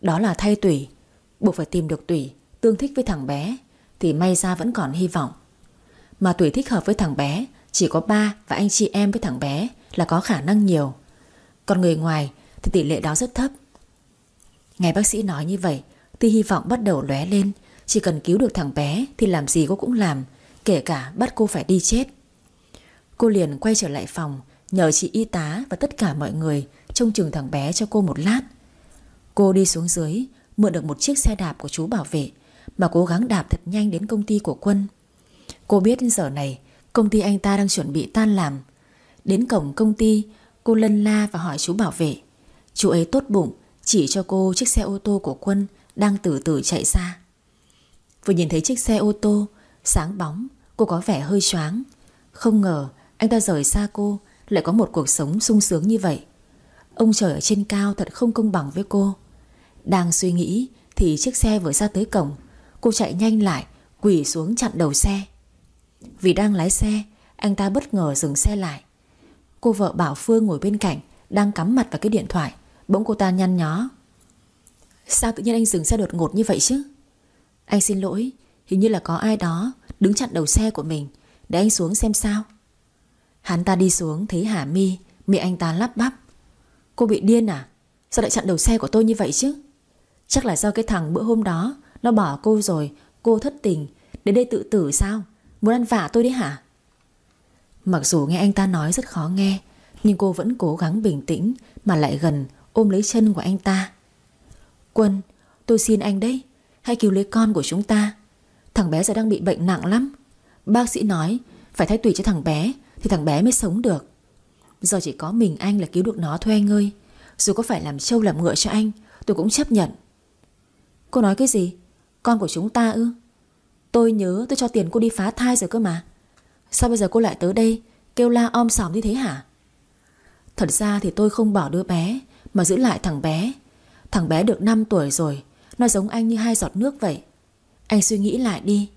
[SPEAKER 1] Đó là thay tủy. Buộc phải tìm được tủy Tương thích với thằng bé, Thì may ra vẫn còn hy vọng. Mà tủy thích hợp với thằng bé, Chỉ có ba và anh chị em với thằng bé Là có khả năng nhiều. Còn người ngoài thì tỷ lệ đó rất thấp. Nghe bác sĩ nói như vậy Thì hy vọng bắt đầu lóe lên. Chỉ cần cứu được thằng bé Thì làm gì cô cũng làm, Kể cả bắt cô phải đi chết. Cô liền quay trở lại phòng, Nhờ chị y tá và tất cả mọi người Trông chừng thằng bé cho cô một lát. Cô đi xuống dưới, Mượn được một chiếc xe đạp của chú bảo vệ, Mà cố gắng đạp thật nhanh đến công ty của Quân. Cô biết giờ này, Công ty anh ta đang chuẩn bị tan làm. Đến cổng công ty, Cô lân la và hỏi chú bảo vệ. Chú ấy tốt bụng, Chỉ cho cô chiếc xe ô tô của Quân Đang từ từ chạy xa. Vừa nhìn thấy chiếc xe ô tô, Sáng bóng, Cô có vẻ hơi choáng. Không ngờ, anh ta rời xa cô, Lại có một cuộc sống sung sướng như vậy. Ông trời ở trên cao thật không công bằng với cô. Đang suy nghĩ Thì chiếc xe vừa ra tới cổng, Cô chạy nhanh lại, Quỳ xuống chặn đầu xe. Vì đang lái xe, Anh ta bất ngờ dừng xe lại. Cô vợ Bảo Phương ngồi bên cạnh, Đang cắm mặt vào cái điện thoại. Bỗng cô ta nhăn nhó. Sao tự nhiên anh dừng xe đột ngột như vậy chứ? Anh xin lỗi, Hình như là có ai đó đứng chặn đầu xe của mình, Để anh xuống xem sao. Hắn ta đi xuống thấy Hà Mi Miệng anh ta lắp bắp. Cô bị điên à? Sao lại chặn đầu xe của tôi như vậy chứ? Chắc là do cái thằng bữa hôm đó, Nó bỏ cô rồi, Cô thất tình, Đến đây tự tử sao? Muốn ăn vạ tôi đấy hả? Mặc dù nghe anh ta nói rất khó nghe, Nhưng cô vẫn cố gắng bình tĩnh Mà lại gần ôm lấy chân của anh ta. Quân, Tôi xin anh đấy, Hãy cứu lấy con của chúng ta. Thằng bé giờ đang bị bệnh nặng lắm. Bác sĩ nói, Phải thay tùy cho thằng bé Thì thằng bé mới sống được. Giờ chỉ có mình anh là cứu được nó thôi anh ơi. Dù có phải làm trâu làm ngựa cho anh, Tôi cũng chấp nhận. Cô nói cái gì? Con của chúng ta ư? Tôi nhớ tôi cho tiền cô đi phá thai rồi cơ mà. Sao bây giờ cô lại tới đây, Kêu la om sòm như thế hả? Thật ra thì tôi không bỏ đứa bé, Mà giữ lại thằng bé. Thằng bé được 5 tuổi rồi, Nó giống anh như hai giọt nước vậy. Anh suy nghĩ lại đi.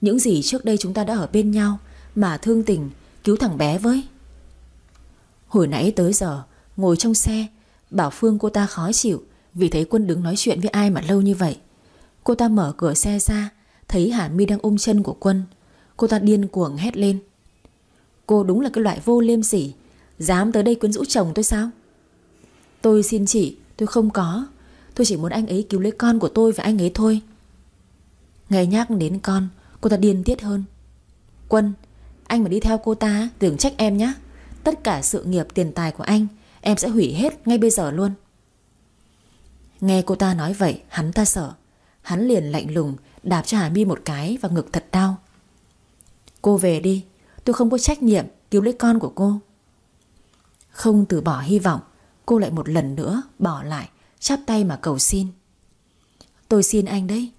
[SPEAKER 1] Những gì trước đây chúng ta đã ở bên nhau Mà thương tình cứu thằng bé với. Hồi nãy tới giờ, Ngồi trong xe, Bảo Phương cô ta khó chịu Vì thấy Quân đứng nói chuyện với ai mà lâu như vậy. Cô ta mở cửa xe ra, Thấy Hà Mi đang ôm chân của Quân. Cô ta điên cuồng hét lên. Cô đúng là cái loại vô liêm sỉ, Dám tới đây quyến rũ chồng tôi sao? Tôi xin chị, Tôi không có. Tôi chỉ muốn anh ấy cứu lấy con của tôi và anh ấy thôi. Nghe nhắc đến con, Cô ta điên tiết hơn. Quân, Anh mà đi theo cô ta Đừng trách em nhé Tất cả sự nghiệp tiền tài của anh, Em sẽ hủy hết ngay bây giờ luôn. Nghe cô ta nói vậy, Hắn ta sợ. Hắn liền lạnh lùng, Đạp cho Hà My một cái và ngực thật đau. Cô về đi, Tôi không có trách nhiệm cứu lấy con của cô. Không từ bỏ hy vọng, Cô lại một lần nữa bỏ lại, Chắp tay mà cầu xin. Tôi xin anh đấy,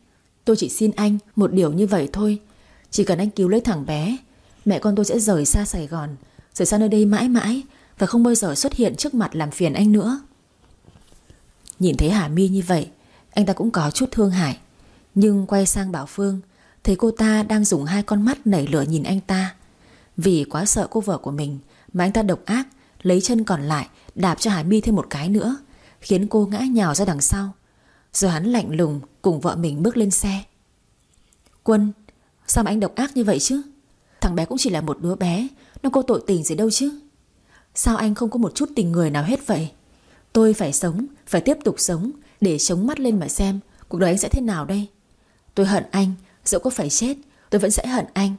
[SPEAKER 1] Tôi chỉ xin anh một điều như vậy thôi. Chỉ cần anh cứu lấy thằng bé, Mẹ con tôi sẽ rời xa Sài Gòn Rời xa nơi đây mãi mãi Và không bao giờ xuất hiện trước mặt làm phiền anh nữa? Nhìn thấy Hà My như vậy, Anh ta cũng có chút thương hại. Nhưng quay sang Bảo Phương, Thấy cô ta đang dùng hai con mắt nảy lửa nhìn anh ta. Vì quá sợ cô vợ của mình Mà anh ta độc ác, Lấy chân còn lại, đạp cho Hà My thêm một cái nữa, Khiến cô ngã nhào ra đằng sau. Rồi hắn lạnh lùng cùng vợ mình bước lên xe. Quân, Sao mà anh độc ác như vậy chứ? Thằng bé cũng chỉ là một đứa bé nó có tội tình gì đâu chứ? Sao anh không có một chút tình người nào hết vậy? Tôi phải sống, Phải tiếp tục sống, Để chống mắt lên mà xem Cuộc đời anh sẽ thế nào đây. Tôi hận anh, Dẫu có phải chết, Tôi vẫn sẽ hận anh.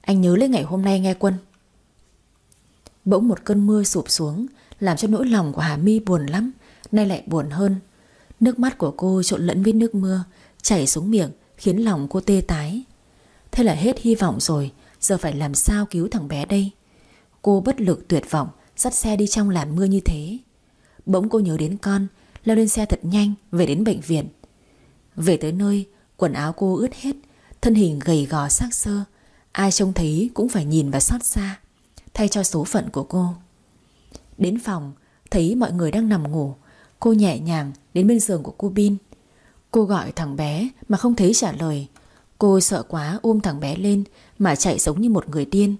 [SPEAKER 1] Anh nhớ lấy ngày hôm nay nghe quân. Bỗng một cơn mưa sụp xuống, Làm cho nỗi lòng của Hà My buồn lắm, Nay lại buồn hơn. Nước mắt của cô trộn lẫn với nước mưa, Chảy xuống miệng, khiến lòng cô tê tái. Thế là hết hy vọng rồi Giờ phải làm sao cứu thằng bé đây? Cô bất lực tuyệt vọng, Dắt xe đi trong làn mưa như thế. Bỗng cô nhớ đến con, Leo lên xe thật nhanh, về đến bệnh viện. Về tới nơi, Quần áo cô ướt hết, Thân hình gầy gò xác sơ Ai trông thấy cũng phải nhìn và xót xa, Thay cho số phận của cô. Đến phòng, Thấy mọi người đang nằm ngủ. Cô nhẹ nhàng đến bên giường của cô Bin. Cô gọi thằng bé mà không thấy trả lời. Cô sợ quá ôm thằng bé lên mà chạy giống như một người điên.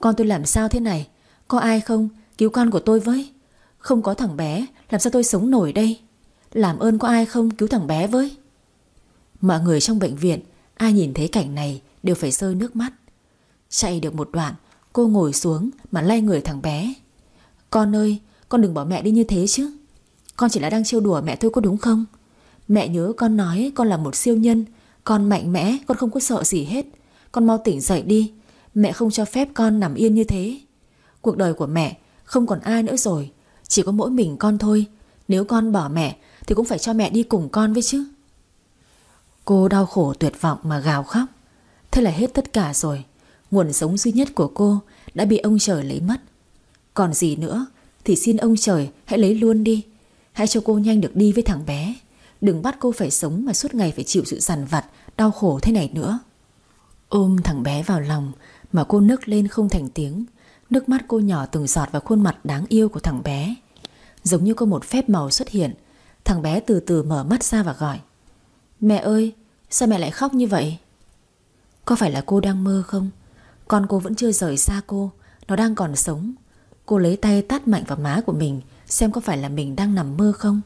[SPEAKER 1] Con tôi làm sao thế này? Có ai không? Cứu con của tôi với. Không có thằng bé, Làm sao tôi sống nổi đây? Làm ơn có ai không? Cứu thằng bé với. Mọi người trong bệnh viện, Ai nhìn thấy cảnh này đều phải rơi nước mắt. Chạy được một đoạn, Cô ngồi xuống mà lay người thằng bé. Con ơi, Con đừng bỏ mẹ đi như thế chứ. Con chỉ là đang trêu đùa mẹ thôi có đúng không? Mẹ nhớ con nói con là một siêu nhân. Con mạnh mẽ, Con không có sợ gì hết. Con mau tỉnh dậy đi. Mẹ không cho phép con nằm yên như thế. Cuộc đời của mẹ không còn ai nữa rồi. Chỉ có mỗi mình con thôi. Nếu con bỏ mẹ Thì cũng phải cho mẹ đi cùng con với chứ. Cô đau khổ tuyệt vọng mà gào khóc. Thế là hết tất cả rồi. Nguồn sống duy nhất của cô Đã bị ông trời lấy mất. Còn gì nữa Thì xin ông trời hãy lấy luôn đi. Hãy cho cô nhanh được đi với thằng bé. Đừng bắt cô phải sống mà suốt ngày phải chịu sự dằn vặt, Đau khổ thế này nữa. Ôm thằng bé vào lòng Mà cô nức lên không thành tiếng. Nước mắt cô nhỏ từng giọt vào khuôn mặt đáng yêu của thằng bé. Giống như có một phép màu xuất hiện. Thằng bé từ từ mở mắt ra và gọi. Mẹ ơi, Sao mẹ lại khóc như vậy? Có phải là cô đang mơ không? Con cô vẫn chưa rời xa cô, Nó đang còn sống. Cô lấy tay tát mạnh vào má của mình, Xem có phải là mình đang nằm mơ không?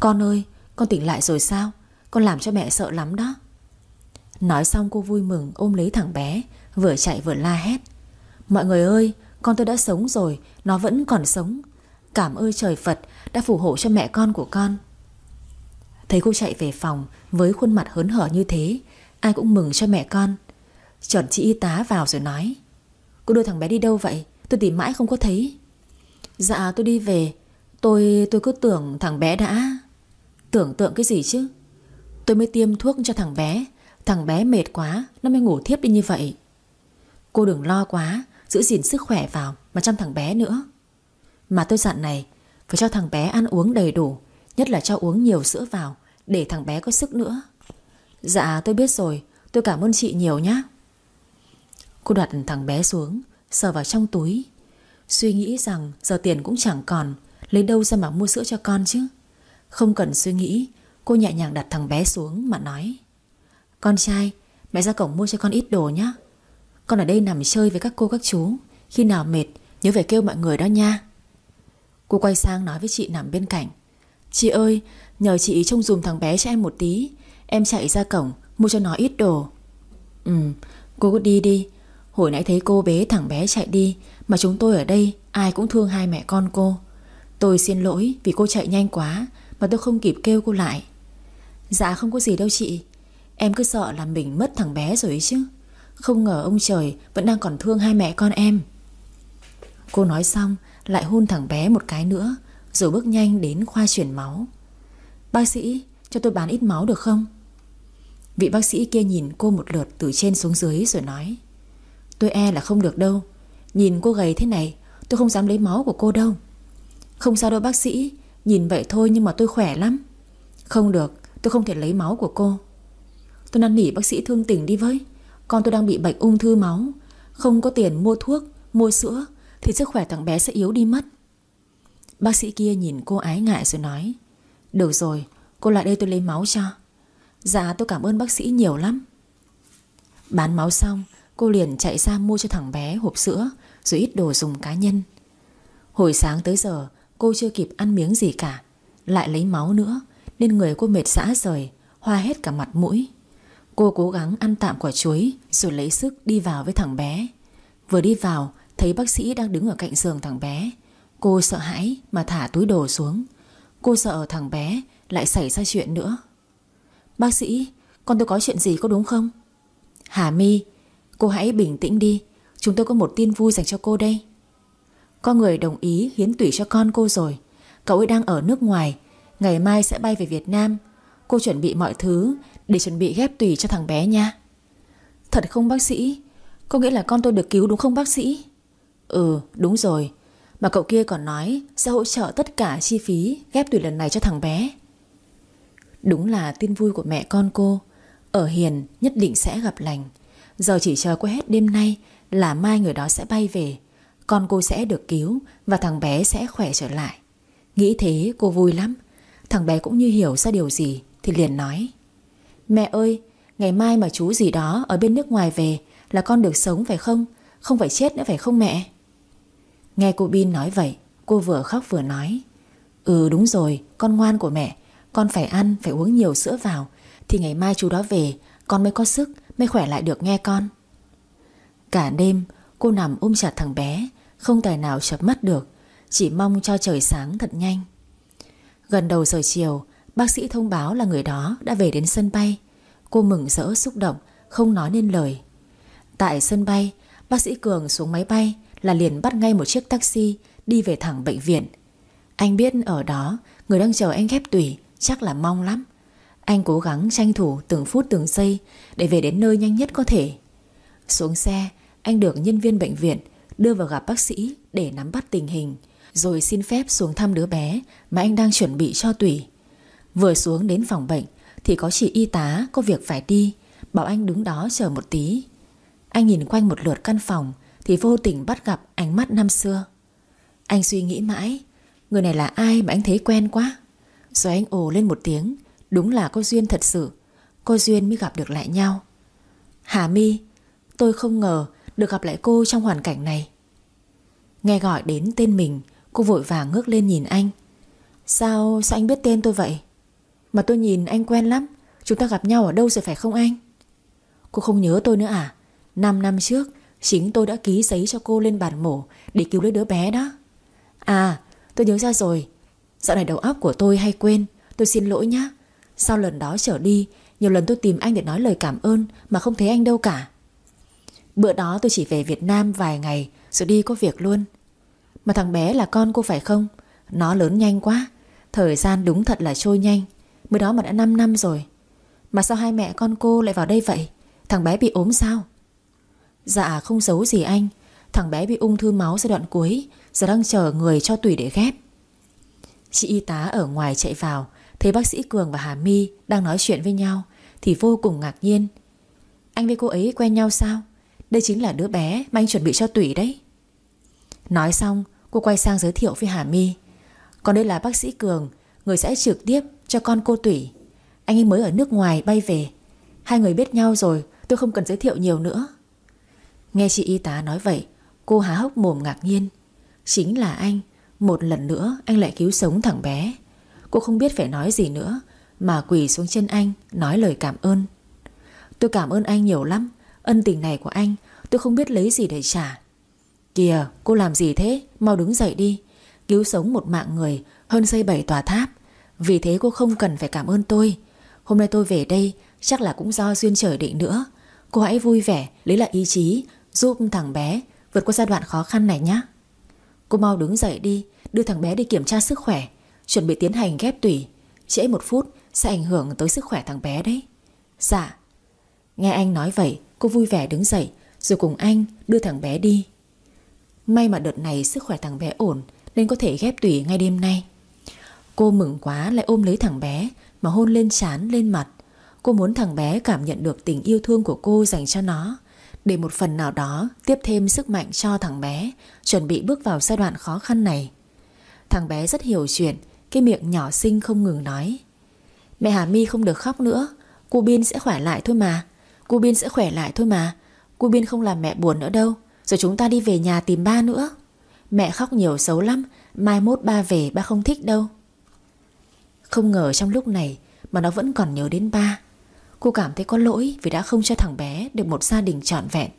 [SPEAKER 1] Con ơi, Con tỉnh lại rồi sao? Con làm cho mẹ sợ lắm đó. Nói xong cô vui mừng ôm lấy thằng bé, Vừa chạy vừa la hét. Mọi người ơi, Con tôi đã sống rồi, Nó vẫn còn sống. Cảm ơn trời Phật đã phù hộ cho mẹ con của con. Thấy cô chạy về phòng Với khuôn mặt hớn hở như thế, Ai cũng mừng cho mẹ con. Chuẩn chị y tá vào rồi nói, Cô đưa thằng bé đi đâu vậy? Tôi tìm mãi không có thấy. Dạ tôi đi về. Tôi tôi cứ tưởng thằng bé đã, Tưởng tượng cái gì chứ? Tôi mới tiêm thuốc cho thằng bé Thằng bé mệt quá, Nó mới ngủ thiếp đi như vậy. Cô đừng lo quá, Giữ gìn sức khỏe vào Mà chăm thằng bé nữa. Mà tôi dặn này, Phải cho thằng bé ăn uống đầy đủ, Nhất là cho uống nhiều sữa vào, Để thằng bé có sức nữa. Dạ tôi biết rồi, Tôi cảm ơn chị nhiều nhé Cô đặt thằng bé xuống, Sờ vào trong túi. Suy nghĩ rằng giờ tiền cũng chẳng còn, Lấy đâu ra mà mua sữa cho con chứ? Không cần suy nghĩ, Cô nhẹ nhàng đặt thằng bé xuống mà nói. Con trai, Mẹ ra cổng mua cho con ít đồ nhé Con ở đây nằm chơi với các cô, các chú. Khi nào mệt, nhớ về kêu mọi người đó nha. Cô quay sang nói với chị nằm bên cạnh. Chị ơi, Nhờ chị trông dùm thằng bé cho em một tí. Em chạy ra cổng, mua cho nó ít đồ. Ừ cô cứ đi đi. Hồi nãy thấy cô bế thằng bé chạy đi, Mà chúng tôi ở đây, ai cũng thương hai mẹ con cô. Tôi xin lỗi vì cô chạy nhanh quá, Mà tôi không kịp kêu cô lại. Dạ không có gì đâu chị. Em cứ sợ là mình mất thằng bé rồi ấy chứ. Không ngờ ông trời Vẫn đang còn thương hai mẹ con em. Cô nói xong, Lại hôn thằng bé một cái nữa, Rồi bước nhanh đến khoa chuyển máu. Bác sĩ, cho tôi bán ít máu được không? Vị bác sĩ kia nhìn cô một lượt Từ trên xuống dưới rồi nói, Tôi e là không được đâu. Nhìn cô gầy thế này, Tôi không dám lấy máu của cô đâu. Không sao đâu bác sĩ, Nhìn vậy thôi nhưng mà tôi khỏe lắm. Không được, tôi không thể lấy máu của cô. Tôi năn nỉ bác sĩ thương tình đi với. Con tôi đang bị bệnh ung thư máu. Không có tiền mua thuốc, Mua sữa, Thì sức khỏe thằng bé sẽ yếu đi mất. Bác sĩ kia nhìn cô ái ngại rồi nói, Được rồi, cô lại đây tôi lấy máu cho. Dạ tôi cảm ơn bác sĩ nhiều lắm. Bán máu xong, Cô liền chạy ra mua cho thằng bé hộp sữa, Rồi ít đồ dùng cá nhân. Hồi sáng tới giờ, Cô chưa kịp ăn miếng gì cả, Lại lấy máu nữa, Nên người cô mệt xã rời, Hoa hết cả mặt mũi. Cô cố gắng ăn tạm quả chuối, Rồi lấy sức đi vào với thằng bé. Vừa đi vào, Thấy bác sĩ đang đứng ở cạnh giường thằng bé. Cô sợ hãi mà thả túi đồ xuống. Cô sợ thằng bé Lại xảy ra chuyện nữa. Bác sĩ, Con tôi có chuyện gì có đúng không? Hà mi Cô hãy bình tĩnh đi. Chúng tôi có một tin vui dành cho cô đây. Có người đồng ý hiến tủy cho con cô rồi. Cậu ấy đang ở nước ngoài, Ngày mai sẽ bay về Việt Nam. Cô chuẩn bị mọi thứ để chuẩn bị ghép tủy cho thằng bé nha. Thật không bác sĩ? Có nghĩa là con tôi được cứu đúng không bác sĩ? Ừ đúng rồi. Mà cậu kia còn nói Sẽ hỗ trợ tất cả chi phí ghép tủy lần này cho thằng bé. Đúng là tin vui của mẹ con cô. Ở hiền nhất định sẽ gặp lành. Giờ chỉ chờ qua hết đêm nay Là mai người đó sẽ bay về. Con cô sẽ được cứu Và thằng bé sẽ khỏe trở lại. Nghĩ thế cô vui lắm. Thằng bé cũng như hiểu ra điều gì Thì liền nói. Mẹ ơi, Ngày mai mà chú gì đó ở bên nước ngoài về Là con được sống phải không? Không phải chết nữa phải không mẹ? Nghe cô Bin nói vậy, Cô vừa khóc vừa nói. Ừ đúng rồi, con ngoan của mẹ. Con phải ăn, phải uống nhiều sữa vào. Thì ngày mai chú đó về, Con mới có sức, mới khỏe lại được nghe con. Cả đêm, cô nằm ôm chặt thằng bé, Không tài nào chập mắt được. Chỉ mong cho trời sáng thật nhanh. Gần đầu giờ chiều Bác sĩ thông báo là người đó đã về đến sân bay. Cô mừng rỡ, xúc động, Không nói nên lời. Tại sân bay, Bác sĩ Cường xuống máy bay Là liền bắt ngay một chiếc taxi Đi về thẳng bệnh viện. Anh biết ở đó, Người đang chờ anh ghép tủy, Chắc là mong lắm. Anh cố gắng tranh thủ từng phút từng giây Để về đến nơi nhanh nhất có thể. Xuống xe, Anh được nhân viên bệnh viện Đưa vào gặp bác sĩ để nắm bắt tình hình, Rồi xin phép xuống thăm đứa bé Mà anh đang chuẩn bị cho tủy. Vừa xuống đến phòng bệnh Thì có chị y tá có việc phải đi Bảo anh đứng đó chờ một tí. Anh nhìn quanh một lượt căn phòng Thì vô tình bắt gặp ánh mắt năm xưa. Anh suy nghĩ mãi Người này là ai mà anh thấy quen quá? Rồi anh ồ lên một tiếng Đúng là có duyên thật sự Có duyên mới gặp được lại nhau. Hà mi Tôi không ngờ được gặp lại cô trong hoàn cảnh này. Nghe gọi đến tên mình Cô vội vàng ngước lên nhìn anh. Sao, sao anh biết tên tôi vậy? Mà tôi nhìn anh quen lắm. Chúng ta gặp nhau ở đâu rồi phải không anh? Cô không nhớ tôi nữa à? 5 năm trước, Chính tôi đã ký giấy cho cô lên bàn mổ Để cứu lấy đứa bé đó. À tôi nhớ ra rồi. Dạo này đầu óc của tôi hay quên. Tôi xin lỗi nhá. Sau lần đó trở đi, Nhiều lần tôi tìm anh để nói lời cảm ơn Mà không thấy anh đâu cả. Bữa đó tôi chỉ về Việt Nam vài ngày Rồi đi có việc luôn. Mà thằng bé là con cô phải không? Nó lớn nhanh quá. Thời gian đúng thật là trôi nhanh. Mới đó mà đã 5 năm rồi, Mà sao hai mẹ con cô lại vào đây vậy? Thằng bé bị ốm sao? Dạ không giấu gì anh. Thằng bé bị ung thư máu giai đoạn cuối, Giờ đang chờ người cho tủy để ghép. Chị y tá ở ngoài chạy vào, Thấy bác sĩ Cường và Hà My Đang nói chuyện với nhau, Thì vô cùng ngạc nhiên. Anh với cô ấy quen nhau sao? Đây chính là đứa bé mà anh chuẩn bị cho tủy đấy. Nói xong, Cô quay sang giới thiệu với Hà My. Còn đây là bác sĩ Cường, Người sẽ trực tiếp cho con cô tủy. Anh ấy mới ở nước ngoài bay về. Hai người biết nhau rồi, Tôi không cần giới thiệu nhiều nữa. Nghe chị y tá nói vậy, Cô há hốc mồm ngạc nhiên. Chính là anh, Một lần nữa anh lại cứu sống thằng bé. Cô không biết phải nói gì nữa, Mà quỳ xuống chân anh, Nói lời cảm ơn. Tôi cảm ơn anh nhiều lắm, Ân tình này của anh, tôi không biết lấy gì để trả. Kìa, cô làm gì thế? Mau đứng dậy đi. Cứu sống một mạng người, hơn xây bảy tòa tháp. Vì thế cô không cần phải cảm ơn tôi. Hôm nay tôi về đây, Chắc là cũng do duyên trời định nữa. Cô hãy vui vẻ, lấy lại ý chí, Giúp thằng bé vượt qua giai đoạn khó khăn này nhé. Cô mau đứng dậy đi, Đưa thằng bé đi kiểm tra sức khỏe, Chuẩn bị tiến hành ghép tủy. Trễ một phút, sẽ ảnh hưởng tới sức khỏe thằng bé đấy. Dạ. Nghe anh nói vậy, cô vui vẻ đứng dậy, Rồi cùng anh đưa thằng bé đi. May mà đợt này sức khỏe thằng bé ổn, Nên có thể ghép tủy ngay đêm nay. Cô mừng quá lại ôm lấy thằng bé, Mà hôn lên trán, lên mặt. Cô muốn thằng bé cảm nhận được tình yêu thương của cô dành cho nó. Để một phần nào đó tiếp thêm sức mạnh cho thằng bé, Chuẩn bị bước vào giai đoạn khó khăn này. Thằng bé rất hiểu chuyện, Cái miệng nhỏ xinh không ngừng nói. Mẹ Hà My không được khóc nữa, Cô Bin sẽ khỏe lại thôi mà. Cô Bin sẽ khỏe lại thôi mà. Cô Bin không làm mẹ buồn nữa đâu, Rồi chúng ta đi về nhà tìm ba nữa. Mẹ khóc nhiều xấu lắm, Mai mốt ba về ba không thích đâu. Không ngờ trong lúc này Mà nó vẫn còn nhớ đến ba. Cô cảm thấy có lỗi vì đã không cho thằng bé Được một gia đình trọn vẹn.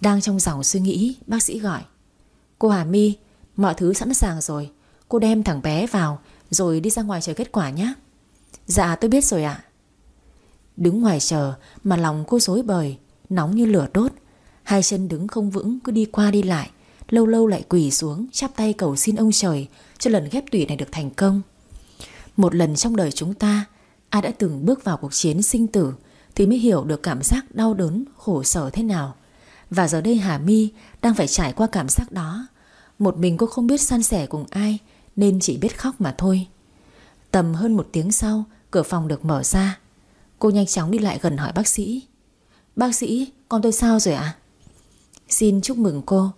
[SPEAKER 1] Đang trong dòng suy nghĩ, Bác sĩ gọi, Cô Hà My, Mọi thứ sẵn sàng rồi. Cô đem thằng bé vào, Rồi đi ra ngoài chờ kết quả nhé Dạ tôi biết rồi ạ. Đứng ngoài chờ mà lòng cô dối bời, Nóng như lửa đốt. Hai chân đứng không vững, cứ đi qua đi lại, Lâu lâu lại quỳ xuống, Chắp tay cầu xin ông trời Cho lần ghép tủy này được thành công. Một lần trong đời chúng ta Ai đã từng bước vào cuộc chiến sinh tử Thì mới hiểu được cảm giác đau đớn, Khổ sở thế nào. Và giờ đây Hà My đang phải trải qua cảm giác đó. Một mình cô không biết san sẻ cùng ai, Nên chỉ biết khóc mà thôi. Tầm hơn một tiếng sau, Cửa phòng được mở ra. Cô nhanh chóng đi lại gần hỏi bác sĩ. Bác sĩ, con tôi sao rồi ạ? Xin chúc mừng cô.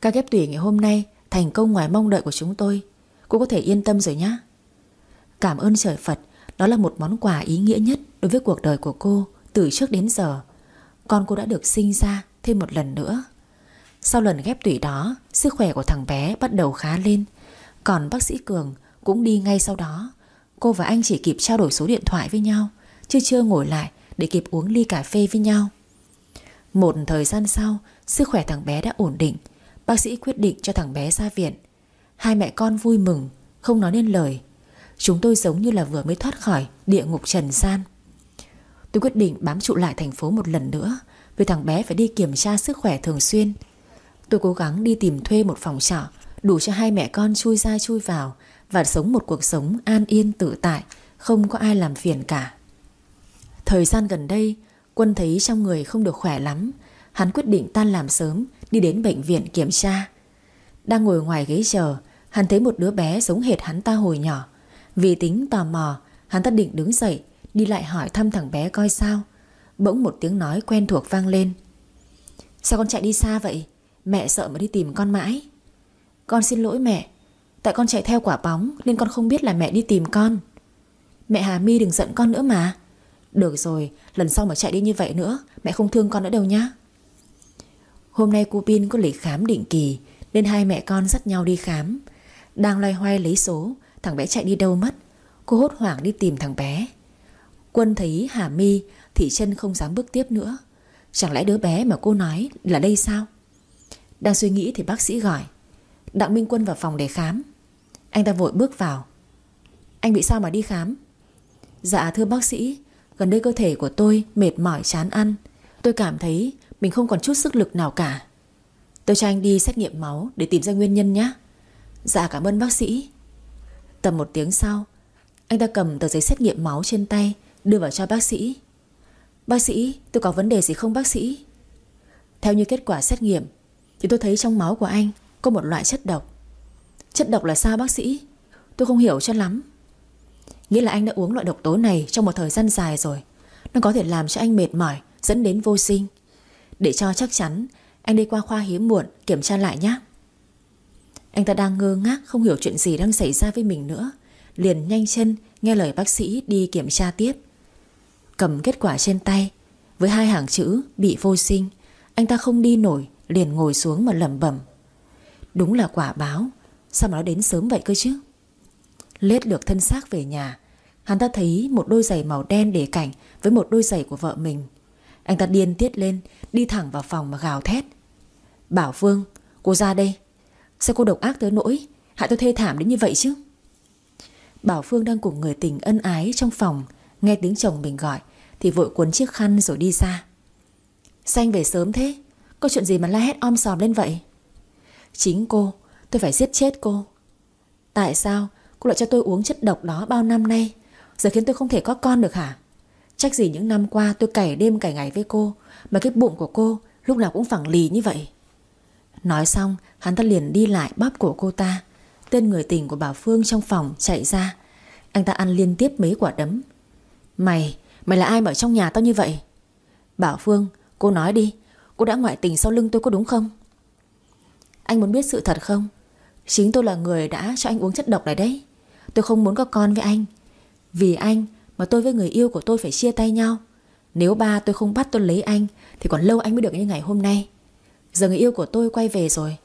[SPEAKER 1] Ca ghép tủy ngày hôm nay Thành công ngoài mong đợi của chúng tôi. Cô có thể yên tâm rồi nhé Cảm ơn trời Phật, Đó là một món quà ý nghĩa nhất Đối với cuộc đời của cô Từ trước đến giờ. Con cô đã được sinh ra thêm một lần nữa. Sau lần ghép tủy đó, Sức khỏe của thằng bé bắt đầu khá lên. Còn bác sĩ Cường cũng đi ngay sau đó. Cô và anh chỉ kịp trao đổi số điện thoại với nhau, Chứ chưa ngồi lại Để kịp uống ly cà phê với nhau. Một thời gian sau, Sức khỏe thằng bé đã ổn định. Bác sĩ quyết định cho thằng bé ra viện. Hai mẹ con vui mừng, Không nói nên lời. Chúng tôi giống như là vừa mới thoát khỏi địa ngục trần gian. Tôi quyết định bám trụ lại thành phố một lần nữa. Vì thằng bé phải đi kiểm tra sức khỏe thường xuyên. Tôi cố gắng đi tìm thuê một phòng trọ, Đủ cho hai mẹ con chui ra chui vào Và sống một cuộc sống an yên tự tại, Không có ai làm phiền cả. Thời gian gần đây, Quân thấy trong người không được khỏe lắm. Hắn quyết định tan làm sớm, Đi đến bệnh viện kiểm tra. Đang ngồi ngoài ghế chờ, Hắn thấy một đứa bé giống hệt hắn ta hồi nhỏ. Vì tính tò mò, Hắn ta định đứng dậy, Đi lại hỏi thăm thằng bé coi sao. Bỗng một tiếng nói quen thuộc vang lên. Sao con chạy đi xa vậy? Mẹ sợ mà đi tìm con mãi. Con xin lỗi mẹ, Tại con chạy theo quả bóng Nên con không biết là mẹ đi tìm con. Mẹ Hà My đừng giận con nữa mà. Được rồi, lần sau mà chạy đi như vậy nữa, Mẹ không thương con nữa đâu nhá. Hôm nay cô Pin có lịch khám định kỳ, Nên hai mẹ con dắt nhau đi khám. Đang loay hoay lấy số Thằng bé chạy đi đâu mất. Cô hốt hoảng đi tìm thằng bé. Quân thấy Hà My Thì chân không dám bước tiếp nữa. Chẳng lẽ đứa bé mà cô nói là đây sao? Đang suy nghĩ thì bác sĩ gọi. Đặng Minh Quân vào phòng để khám. Anh ta vội bước vào. Anh bị sao mà đi khám? Dạ thưa bác sĩ, Gần đây cơ thể của tôi mệt mỏi, chán ăn. Tôi cảm thấy mình không còn chút sức lực nào cả. Tôi cho anh đi xét nghiệm máu Để tìm ra nguyên nhân nhé. Dạ cảm ơn bác sĩ. Tầm một tiếng sau. Anh ta cầm tờ giấy xét nghiệm máu trên tay, Đưa vào cho bác sĩ. Bác sĩ, tôi có vấn đề gì không bác sĩ? Theo như kết quả xét nghiệm, Thì tôi thấy trong máu của anh Có một loại chất độc. Chất độc là sao bác sĩ? Tôi không hiểu cho lắm. Nghĩa là anh đã uống loại độc tố này trong một thời gian dài rồi. Nó có thể làm cho anh mệt mỏi, Dẫn đến vô sinh. Để cho chắc chắn, Anh đi qua khoa hiếm muộn kiểm tra lại nhé anh ta đang ngơ ngác, Không hiểu chuyện gì đang xảy ra với mình nữa. Liền nhanh chân nghe lời bác sĩ đi kiểm tra tiếp. Cầm kết quả trên tay, Với hai hàng chữ bị vô sinh, Anh ta không đi nổi, Liền ngồi xuống mà lẩm bẩm. Đúng là quả báo, Sao mà nó đến sớm vậy cơ chứ? Lết được thân xác về nhà, Hắn ta thấy một đôi giày màu đen để cảnh Với một đôi giày của vợ mình. Anh ta điên tiết lên, Đi thẳng vào phòng mà gào thét. Bảo Phương, cô ra đây. Sao cô độc ác tới nỗi Hại tôi thê thảm đến như vậy chứ? Bảo Phương đang cùng người tình ân ái trong phòng, Nghe tiếng chồng mình gọi, Thì vội cuốn chiếc khăn rồi đi ra. Xanh về sớm thế? Có chuyện gì mà la hét om sòm lên vậy? Chính cô, Tôi phải giết chết cô. Tại sao cô lại cho tôi uống chất độc đó bao năm nay? Giờ khiến tôi không thể có con được hả? Trách gì những năm qua tôi cày đêm cày ngày với cô, Mà cái bụng của cô Lúc nào cũng phẳng lì như vậy. Nói xong hắn ta liền đi lại bóp cổ cô ta. Tên người tình của Bảo Phương trong phòng chạy ra. Anh ta ăn liên tiếp mấy quả đấm. Mày, mày là ai mà ở trong nhà tao như vậy? Bảo Phương, cô nói đi Cô đã ngoại tình sau lưng tôi có đúng không? Anh muốn biết sự thật không? Chính tôi là người đã cho anh uống chất độc này đấy. Tôi không muốn có con với anh. Vì anh mà tôi với người yêu của tôi phải chia tay nhau. Nếu ba tôi không bắt tôi lấy anh Thì còn lâu anh mới được như ngày hôm nay. Giờ người yêu của tôi quay về rồi.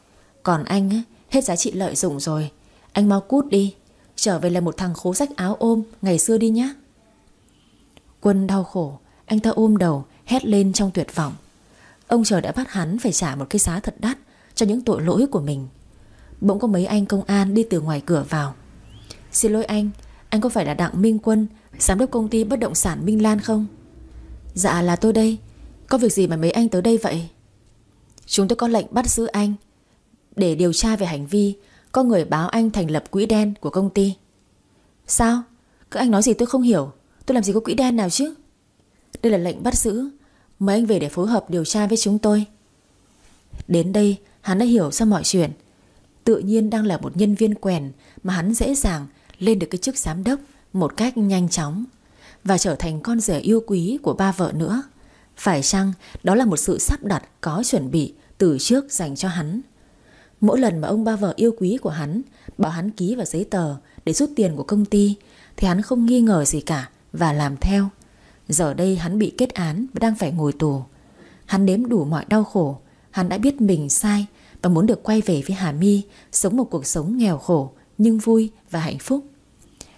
[SPEAKER 1] Còn anh á, hết giá trị lợi dụng rồi. Anh mau cút đi. Trở về là một thằng khố rách áo ôm Ngày xưa đi nhá. Quân đau khổ Anh ta ôm đầu hét lên trong tuyệt vọng. Ông trời đã bắt hắn phải trả một cái giá thật đắt Cho những tội lỗi của mình. Bỗng có mấy anh công an đi từ ngoài cửa vào. Xin lỗi anh Anh có phải là Đặng Minh Quân Giám đốc công ty bất động sản Minh Lan không? Dạ là tôi đây. Có việc gì mà mấy anh tới đây vậy? Chúng tôi có lệnh bắt giữ anh. Để điều tra về hành vi, Có người báo anh thành lập quỹ đen của công ty. Sao? Các anh nói gì tôi không hiểu. Tôi làm gì có quỹ đen nào chứ? Đây là lệnh bắt giữ. Mời anh về để phối hợp điều tra với chúng tôi. Đến đây, hắn đã hiểu ra mọi chuyện. Tự nhiên đang là một nhân viên quèn Mà hắn dễ dàng lên được cái chức giám đốc Một cách nhanh chóng Và trở thành con rể yêu quý của ba vợ nữa. Phải chăng đó là một sự sắp đặt có chuẩn bị từ trước dành cho hắn. Mỗi lần mà ông ba vợ yêu quý của hắn, Bảo hắn ký vào giấy tờ Để rút tiền của công ty, Thì hắn không nghi ngờ gì cả Và làm theo. Giờ đây hắn bị kết án và đang phải ngồi tù. Hắn nếm đủ mọi đau khổ, Hắn đã biết mình sai Và muốn được quay về với Hà My, Sống một cuộc sống nghèo khổ, Nhưng vui và hạnh phúc.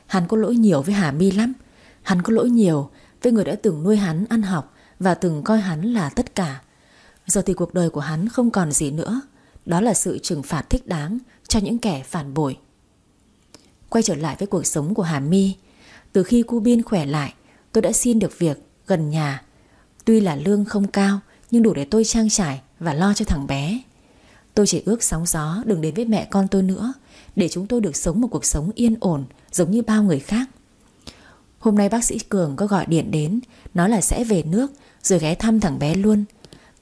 [SPEAKER 1] Hắn có lỗi nhiều với Hà My lắm. Hắn có lỗi nhiều với người đã từng nuôi hắn ăn học Và từng coi hắn là tất cả. Giờ thì cuộc đời của hắn không còn gì nữa. Đó là sự trừng phạt thích đáng Cho những kẻ phản bội. Quay trở lại với cuộc sống của Hà My. Từ khi cu Bin khỏe lại, Tôi đã xin được việc gần nhà. Tuy là lương không cao, Nhưng đủ để tôi trang trải và lo cho thằng bé. Tôi chỉ ước sóng gió đừng đến với mẹ con tôi nữa, Để chúng tôi được sống một cuộc sống yên ổn, Giống như bao người khác. Hôm nay bác sĩ Cường có gọi điện đến, Nói là sẽ về nước, Rồi ghé thăm thằng bé luôn.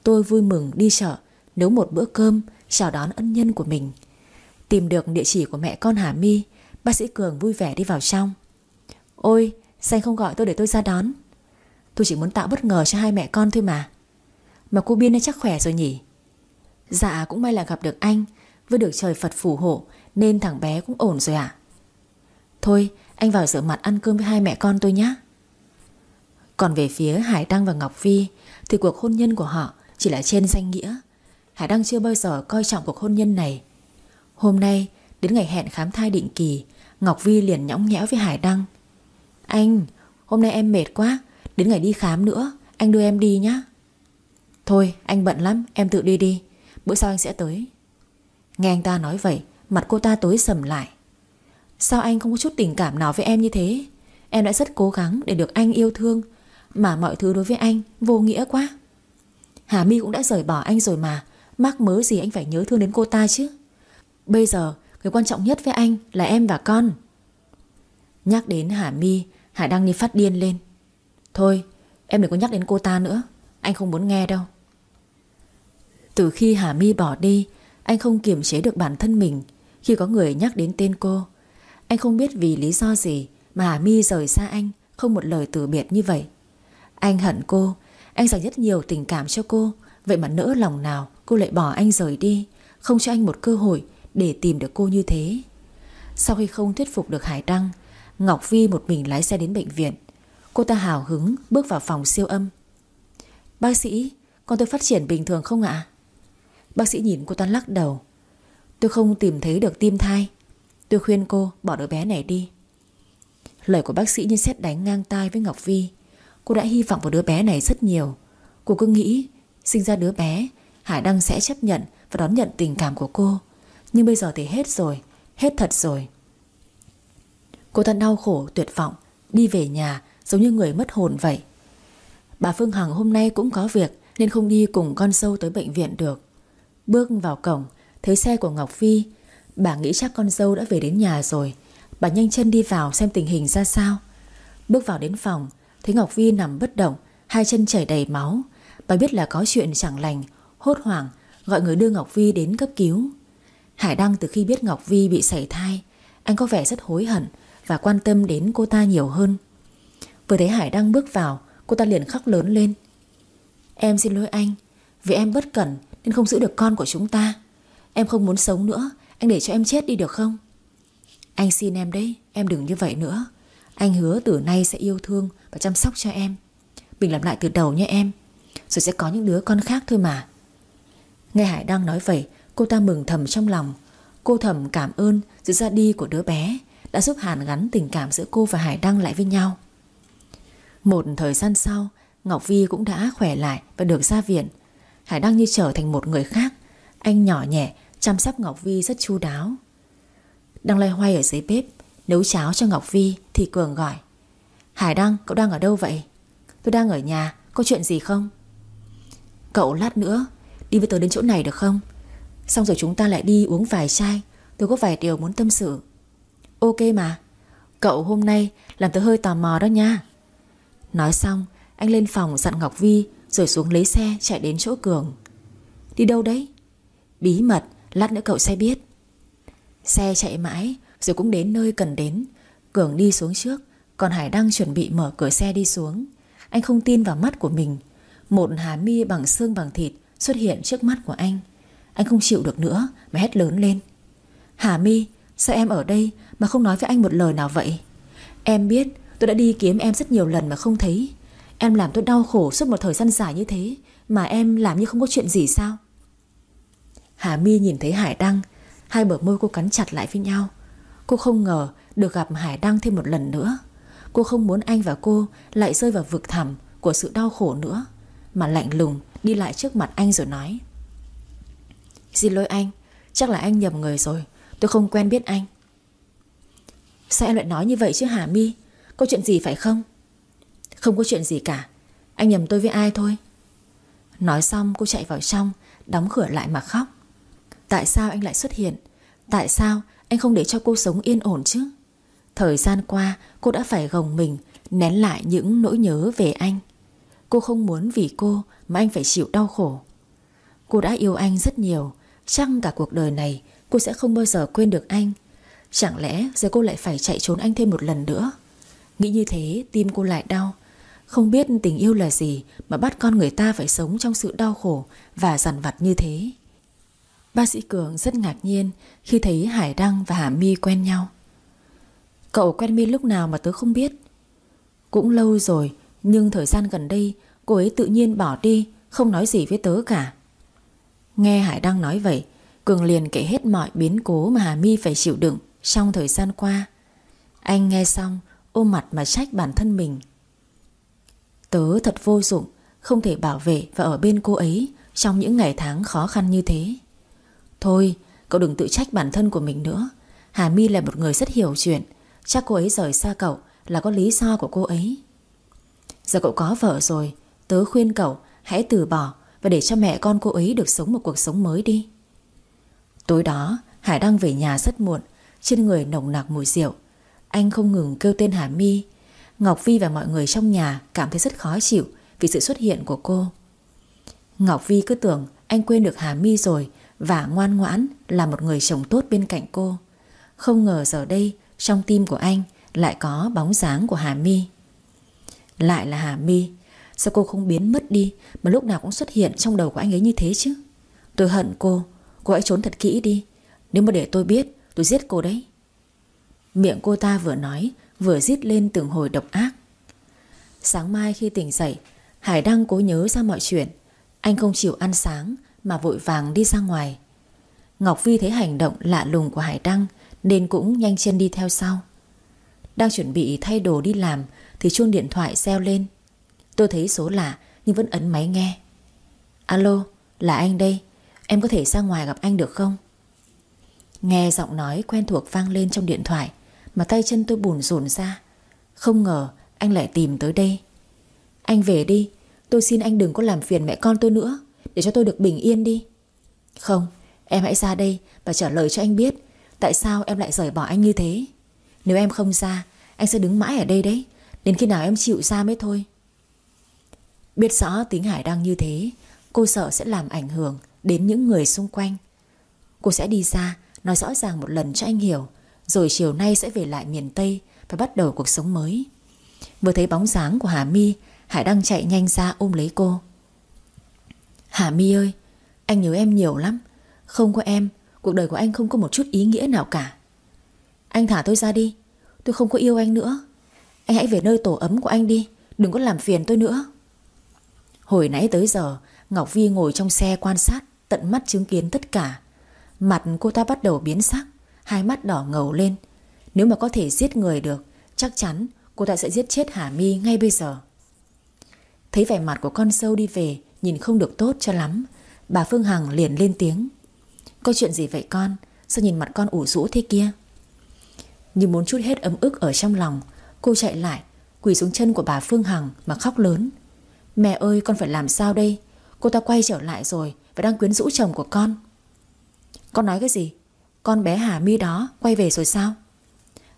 [SPEAKER 1] Tôi vui mừng đi chợ, Nấu một bữa cơm, Chào đón ân nhân của mình. Tìm được địa chỉ của mẹ con Hà My, Bác sĩ Cường vui vẻ đi vào trong. Ôi, Xanh không gọi tôi để tôi ra đón. Tôi chỉ muốn tạo bất ngờ cho hai mẹ con thôi mà. Mà cô Biên chắc khỏe rồi nhỉ? Dạ cũng may là gặp được anh. Với được trời Phật phù hộ, Nên thằng bé cũng ổn rồi ạ. Thôi, anh vào rửa mặt ăn cơm với hai mẹ con tôi nhé Còn về phía Hải Đăng và Ngọc Vi Thì cuộc hôn nhân của họ chỉ là trên danh nghĩa Hải Đăng chưa bao giờ coi trọng cuộc hôn nhân này. Hôm nay, Đến ngày hẹn khám thai định kỳ, Ngọc Vi liền nhõng nhẽo với Hải Đăng. Anh, Hôm nay em mệt quá, Đến ngày đi khám nữa, Anh đưa em đi nhé Thôi, anh bận lắm, Em tự đi đi, Bữa sau anh sẽ tới. Nghe anh ta nói vậy, Mặt cô ta tối sầm lại. Sao anh không có chút tình cảm nào với em như thế? Em đã rất cố gắng để được anh yêu thương, Mà mọi thứ đối với anh Vô nghĩa quá. Hà My cũng đã rời bỏ anh rồi mà. Mắc mớ gì anh phải nhớ thương đến cô ta chứ? Bây giờ, Cái quan trọng nhất với anh là em và con. Nhắc đến Hà My Hải đang như phát điên lên. Thôi, em đừng có nhắc đến cô ta nữa. Anh không muốn nghe đâu. Từ khi Hà My bỏ đi, Anh không kiềm chế được bản thân mình Khi có người nhắc đến tên cô. Anh không biết vì lý do gì Mà Hà My rời xa anh Không một lời từ biệt như vậy. Anh hận cô anh dành rất nhiều tình cảm cho cô. Vậy mà nỡ lòng nào, cô lại bỏ anh rời đi, Không cho anh một cơ hội Để tìm được cô như thế. Sau khi không thuyết phục được Hải Đăng, Ngọc Vi một mình lái xe đến bệnh viện. Cô ta hào hứng bước vào phòng siêu âm. Bác sĩ, Con tôi phát triển bình thường không ạ? Bác sĩ nhìn cô ta lắc đầu. Tôi không tìm thấy được tim thai. Tôi khuyên cô bỏ đứa bé này đi. Lời của bác sĩ như xét đánh ngang tai với Ngọc Vi. Cô đã hy vọng vào đứa bé này rất nhiều. Cô cứ nghĩ, Sinh ra đứa bé, Hải Đăng sẽ chấp nhận và đón nhận tình cảm của cô. Nhưng bây giờ thì hết rồi, Hết thật rồi. Cô thật đau khổ, tuyệt vọng, Đi về nhà giống như người mất hồn vậy. Bà Phương Hằng hôm nay cũng có việc Nên không đi cùng con dâu tới bệnh viện được. Bước vào cổng, Thấy xe của Ngọc Phi. Bà nghĩ chắc con dâu đã về đến nhà rồi. Bà nhanh chân đi vào xem tình hình ra sao. Bước vào đến phòng Thấy Ngọc Vi nằm bất động, Hai chân chảy đầy máu. Bà biết là có chuyện chẳng lành, Hốt hoảng, gọi người đưa Ngọc Vi đến cấp cứu. Hải Đăng từ khi biết Ngọc Vi bị sảy thai, Anh có vẻ rất hối hận Và quan tâm đến cô ta nhiều hơn. Vừa thấy Hải Đăng bước vào, Cô ta liền khóc lớn lên. Em xin lỗi anh, Vì em bất cẩn nên không giữ được con của chúng ta. Em không muốn sống nữa, Anh để cho em chết đi được không? Anh xin em đấy, Em đừng như vậy nữa. Anh hứa từ nay sẽ yêu thương và chăm sóc cho em. Mình làm lại từ đầu nha em. Rồi sẽ có những đứa con khác thôi mà. Nghe Hải Đăng nói vậy, Cô ta mừng thầm trong lòng. Cô thầm cảm ơn sự ra đi của đứa bé Đã giúp Hàn gắn tình cảm giữa cô và Hải Đăng lại với nhau. Một thời gian sau, Ngọc Vi cũng đã khỏe lại và được ra viện. Hải Đăng như trở thành một người khác. Anh nhỏ nhẹ, Chăm sóc Ngọc Vi rất chu đáo. Đang loay hoay ở dưới bếp Nấu cháo cho Ngọc Vi Thì Cường gọi. Hải Đăng, cậu đang ở đâu vậy? Tôi đang ở nhà, Có chuyện gì không? Cậu lát nữa, Đi với tớ đến chỗ này được không? Xong rồi chúng ta lại đi uống vài chai, Tôi có vài điều muốn tâm sự. Ok mà, Cậu hôm nay làm tớ hơi tò mò đó nha. Nói xong, Anh lên phòng dặn Ngọc Vi Rồi xuống lấy xe chạy đến chỗ Cường. Đi đâu đấy? Bí mật, lát nữa cậu sẽ biết. Xe chạy mãi rồi cũng đến nơi cần đến. Cường đi xuống trước, Còn Hải Đăng chuẩn bị mở cửa xe đi xuống. Anh không tin vào mắt của mình. Một hà mi bằng xương bằng thịt Xuất hiện trước mắt của anh. Anh không chịu được nữa, Mà hét lớn lên. Hà mi, sao em ở đây Mà không nói với anh một lời nào vậy? Em biết tôi đã đi kiếm em rất nhiều lần mà không thấy. Em làm tôi đau khổ suốt một thời gian dài như thế, Mà em làm như không có chuyện gì sao? Hà mi nhìn thấy Hải Đăng Hai bờ môi cô cắn chặt lại với nhau. Cô không ngờ được gặp Hải Đăng thêm một lần nữa. Cô không muốn anh và cô lại rơi vào vực thẳm của sự đau khổ nữa, Mà lạnh lùng đi lại trước mặt anh rồi nói, Xin lỗi anh, Chắc là anh nhầm người rồi, Tôi không quen biết anh. Sao em lại nói như vậy chứ Hà mi Có chuyện gì phải không? Không có chuyện gì cả, Anh nhầm tôi với ai thôi. Nói xong, cô chạy vào trong, Đóng cửa lại mà khóc. Tại sao anh lại xuất hiện? Tại sao anh không để cho cô sống yên ổn chứ? Thời gian qua, cô đã phải gồng mình, Nén lại những nỗi nhớ về anh. Cô không muốn vì cô Mà anh phải chịu đau khổ. Cô đã yêu anh rất nhiều Chắc cả cuộc đời này cô sẽ không bao giờ quên được anh? Chẳng lẽ giờ cô lại phải chạy trốn anh thêm một lần nữa? Nghĩ như thế, tim cô lại đau. Không biết tình yêu là gì Mà bắt con người ta phải sống trong sự đau khổ Và dằn vặt như thế. Bác sĩ Cường rất ngạc nhiên Khi thấy Hải Đăng và Hà My quen nhau. Cậu quen My lúc nào mà tớ không biết. Cũng lâu rồi, Nhưng thời gian gần đây, Cô ấy tự nhiên bỏ đi, Không nói gì với tớ cả. Nghe Hải Đăng nói vậy, Cường liền kể hết mọi biến cố mà Hà My phải chịu đựng Trong thời gian qua. Anh nghe xong, ôm mặt mà trách bản thân mình. Tớ thật vô dụng, Không thể bảo vệ và ở bên cô ấy Trong những ngày tháng khó khăn như thế. Thôi, cậu đừng tự trách bản thân của mình nữa. Hà My là một người rất hiểu chuyện. Chắc cô ấy rời xa cậu Là có lý do của cô ấy. Giờ cậu có vợ rồi, Tớ khuyên cậu hãy từ bỏ Và để cho mẹ con cô ấy được sống một cuộc sống mới đi. Tối đó Hải đang về nhà rất muộn, Trên người nồng nặc mùi rượu. Anh không ngừng kêu tên Hà My. Ngọc Vi và mọi người trong nhà cảm thấy rất khó chịu Vì sự xuất hiện của cô. Ngọc Vi cứ tưởng anh quên được Hà My rồi và ngoan ngoãn là một người chồng tốt bên cạnh cô. Không ngờ giờ đây, Trong tim của anh Lại có bóng dáng của Hà My. Lại là Hà My, Sao cô không biến mất đi Mà lúc nào cũng xuất hiện trong đầu của anh ấy như thế chứ? Tôi hận cô Cô hãy trốn thật kỹ đi. Nếu mà để tôi biết, tôi giết cô đấy. Miệng cô ta vừa nói, Vừa giết lên từng hồi độc ác. Sáng mai khi tỉnh dậy, Hải Đăng cố nhớ ra mọi chuyện. Anh không chịu ăn sáng mà vội vàng đi ra ngoài. Ngọc Vi thấy hành động lạ lùng của Hải Đăng Nên cũng nhanh chân đi theo sau. Đang chuẩn bị thay đồ đi làm Thì chuông điện thoại reo lên. Tôi thấy số lạ nhưng vẫn ấn máy nghe. Alo, là anh đây. Em có thể ra ngoài gặp anh được không? Nghe giọng nói quen thuộc vang lên trong điện thoại Mà tay chân tôi bùn rùn ra. Không ngờ anh lại tìm tới đây. Anh về đi, Tôi xin anh đừng có làm phiền mẹ con tôi nữa. Để cho tôi được bình yên đi Không em hãy ra đây Và trả lời cho anh biết Tại sao em lại rời bỏ anh như thế Nếu em không ra Anh sẽ đứng mãi ở đây đấy Đến khi nào em chịu ra mới thôi Biết rõ tính Hải đang như thế Cô sợ sẽ làm ảnh hưởng đến những người xung quanh. Cô sẽ đi ra, nói rõ ràng một lần cho anh hiểu, rồi chiều nay sẽ về lại miền Tây và bắt đầu cuộc sống mới. Vừa thấy bóng dáng của Hà My, Hải đang chạy nhanh ra ôm lấy cô. Hà My ơi, anh nhớ em nhiều lắm. Không có em, cuộc đời của anh không có một chút ý nghĩa nào cả. Anh thả tôi ra đi, tôi không có yêu anh nữa. Anh hãy về nơi tổ ấm của anh đi, đừng có làm phiền tôi nữa. Hồi nãy tới giờ, Ngọc Vi ngồi trong xe quan sát tận mắt chứng kiến tất cả. Mặt cô ta bắt đầu biến sắc, hai mắt đỏ ngầu lên. Nếu mà có thể giết người được, chắc chắn cô ta sẽ giết chết Hà My ngay bây giờ. Thấy vẻ mặt của con sâu đi về, nhìn không được tốt cho lắm. Bà Phương Hằng liền lên tiếng. Có chuyện gì vậy con? Sao nhìn mặt con ủ rũ thế kia? Như muốn chút hết ấm ức ở trong lòng, cô chạy lại, quỳ xuống chân của bà Phương Hằng mà khóc lớn. Mẹ ơi con phải làm sao đây? Cô ta quay trở lại rồi và đang quyến rũ chồng của con Con nói cái gì Con bé Hà My đó quay về rồi sao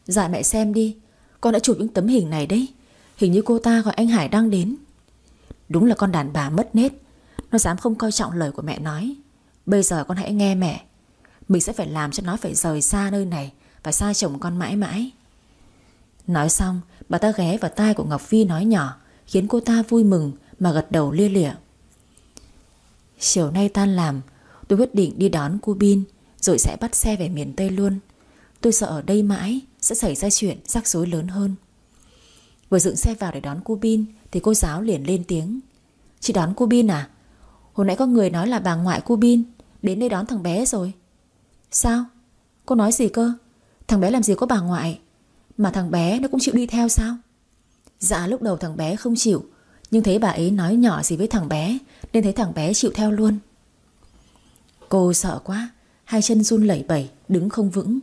[SPEAKER 1] Dạ mẹ xem đi Con đã chụp những tấm hình này đấy Hình như cô ta gọi anh Hải đang đến Đúng là con đàn bà mất nết. Nó dám không coi trọng lời của mẹ nói. Bây giờ con hãy nghe mẹ. Mình sẽ phải làm cho nó phải rời xa nơi này Và xa chồng con mãi mãi. Nói xong, Bà ta ghé vào tai của Ngọc Phi nói nhỏ, Khiến cô ta vui mừng Mà gật đầu lia lịa. Chiều nay tan làm, Tôi Tôi quyết định đi đón cô Bin, Rồi sẽ bắt xe về miền Tây luôn. Tôi sợ ở đây mãi Sẽ xảy ra chuyện rắc rối lớn hơn. Vừa dựng xe vào để đón cô Bin Thì cô giáo liền lên tiếng. Chị đón cô Bin à? Hồi nãy có người nói là bà ngoại cô Bin Đến đây đón thằng bé rồi. Sao? Cô nói gì cơ? Thằng bé làm gì có bà ngoại? Mà thằng bé nó cũng chịu đi theo sao? Dạ lúc đầu thằng bé không chịu, Nhưng thấy bà ấy nói nhỏ gì với thằng bé, Nên thấy thằng bé chịu theo luôn. Cô sợ quá, Hai chân run lẩy bẩy, Đứng không vững.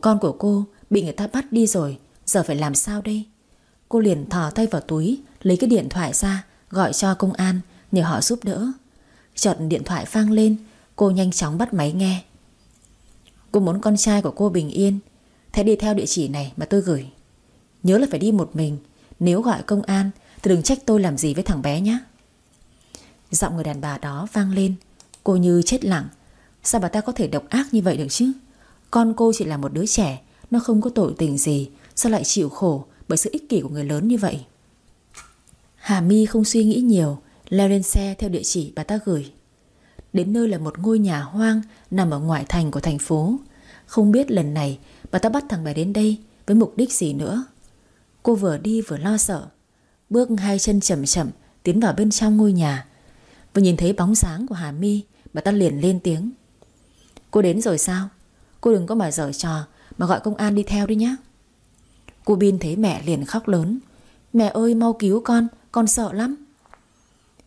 [SPEAKER 1] Con của cô bị người ta bắt đi rồi, Giờ phải làm sao đây? Cô liền thò tay vào túi, Lấy cái điện thoại ra, Gọi cho công an, Nhờ họ giúp đỡ. Chợt điện thoại vang lên, Cô nhanh chóng bắt máy nghe. Cô muốn con trai của cô bình yên, Thế đi theo địa chỉ này mà tôi gửi. Nhớ là phải đi một mình, Nếu gọi công an Thì đừng trách tôi làm gì với thằng bé nhé. Giọng người đàn bà đó vang lên, Cô như chết lặng. Sao bà ta có thể độc ác như vậy được chứ? Con cô chỉ là một đứa trẻ, Nó không có tội tình gì, Sao lại chịu khổ? Bởi sự ích kỷ của người lớn như vậy. Hà My không suy nghĩ nhiều, Leo lên xe theo địa chỉ bà ta gửi. Đến nơi là một ngôi nhà hoang Nằm ở ngoại thành của thành phố. Không biết lần này bà ta bắt thằng bé đến đây Với mục đích gì nữa. Cô vừa đi vừa lo sợ, Bước hai chân chậm chậm Tiến vào bên trong ngôi nhà. Vừa nhìn thấy bóng dáng của Hà My, Bà ta liền lên tiếng. Cô đến rồi sao? Cô đừng có mà dở trò Mà gọi công an đi theo đi nhé Cô Bin thấy mẹ liền khóc lớn. Mẹ ơi, mau cứu con Con sợ lắm.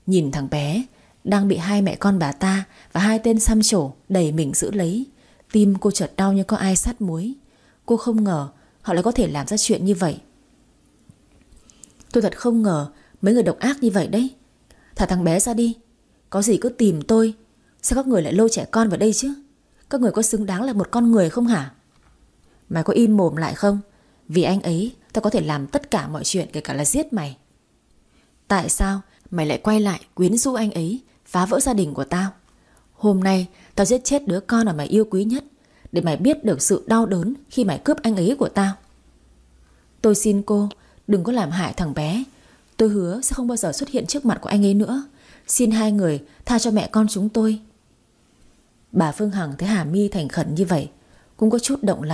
[SPEAKER 1] Nhìn thằng bé, Đang bị hai mẹ con bà ta Và hai tên xăm trổ đẩy mình giữ lấy. Tim cô chợt đau như có ai sát muối. Cô không ngờ Họ lại có thể làm ra chuyện như vậy. Tôi thật không ngờ Mấy người độc ác như vậy đấy. Thả thằng bé ra đi. Có gì cứ tìm tôi. Sao các người lại lôi trẻ con vào đây chứ? Các người có xứng đáng là một con người không hả? Mày có im mồm lại không? Vì anh ấy, Tao có thể làm tất cả mọi chuyện Kể cả là giết mày. Tại sao mày lại quay lại quyến rũ anh ấy, Phá vỡ gia đình của tao? Hôm nay, tao giết chết đứa con mà mày yêu quý nhất, Để mày biết được sự đau đớn Khi mày cướp anh ấy của tao. Tôi xin cô, Đừng có làm hại thằng bé. Tôi hứa sẽ không bao giờ xuất hiện trước mặt của anh ấy nữa. Xin hai người tha cho mẹ con chúng tôi. Bà Phương Hằng thấy Hà My thành khẩn như vậy, Cũng có chút động lòng.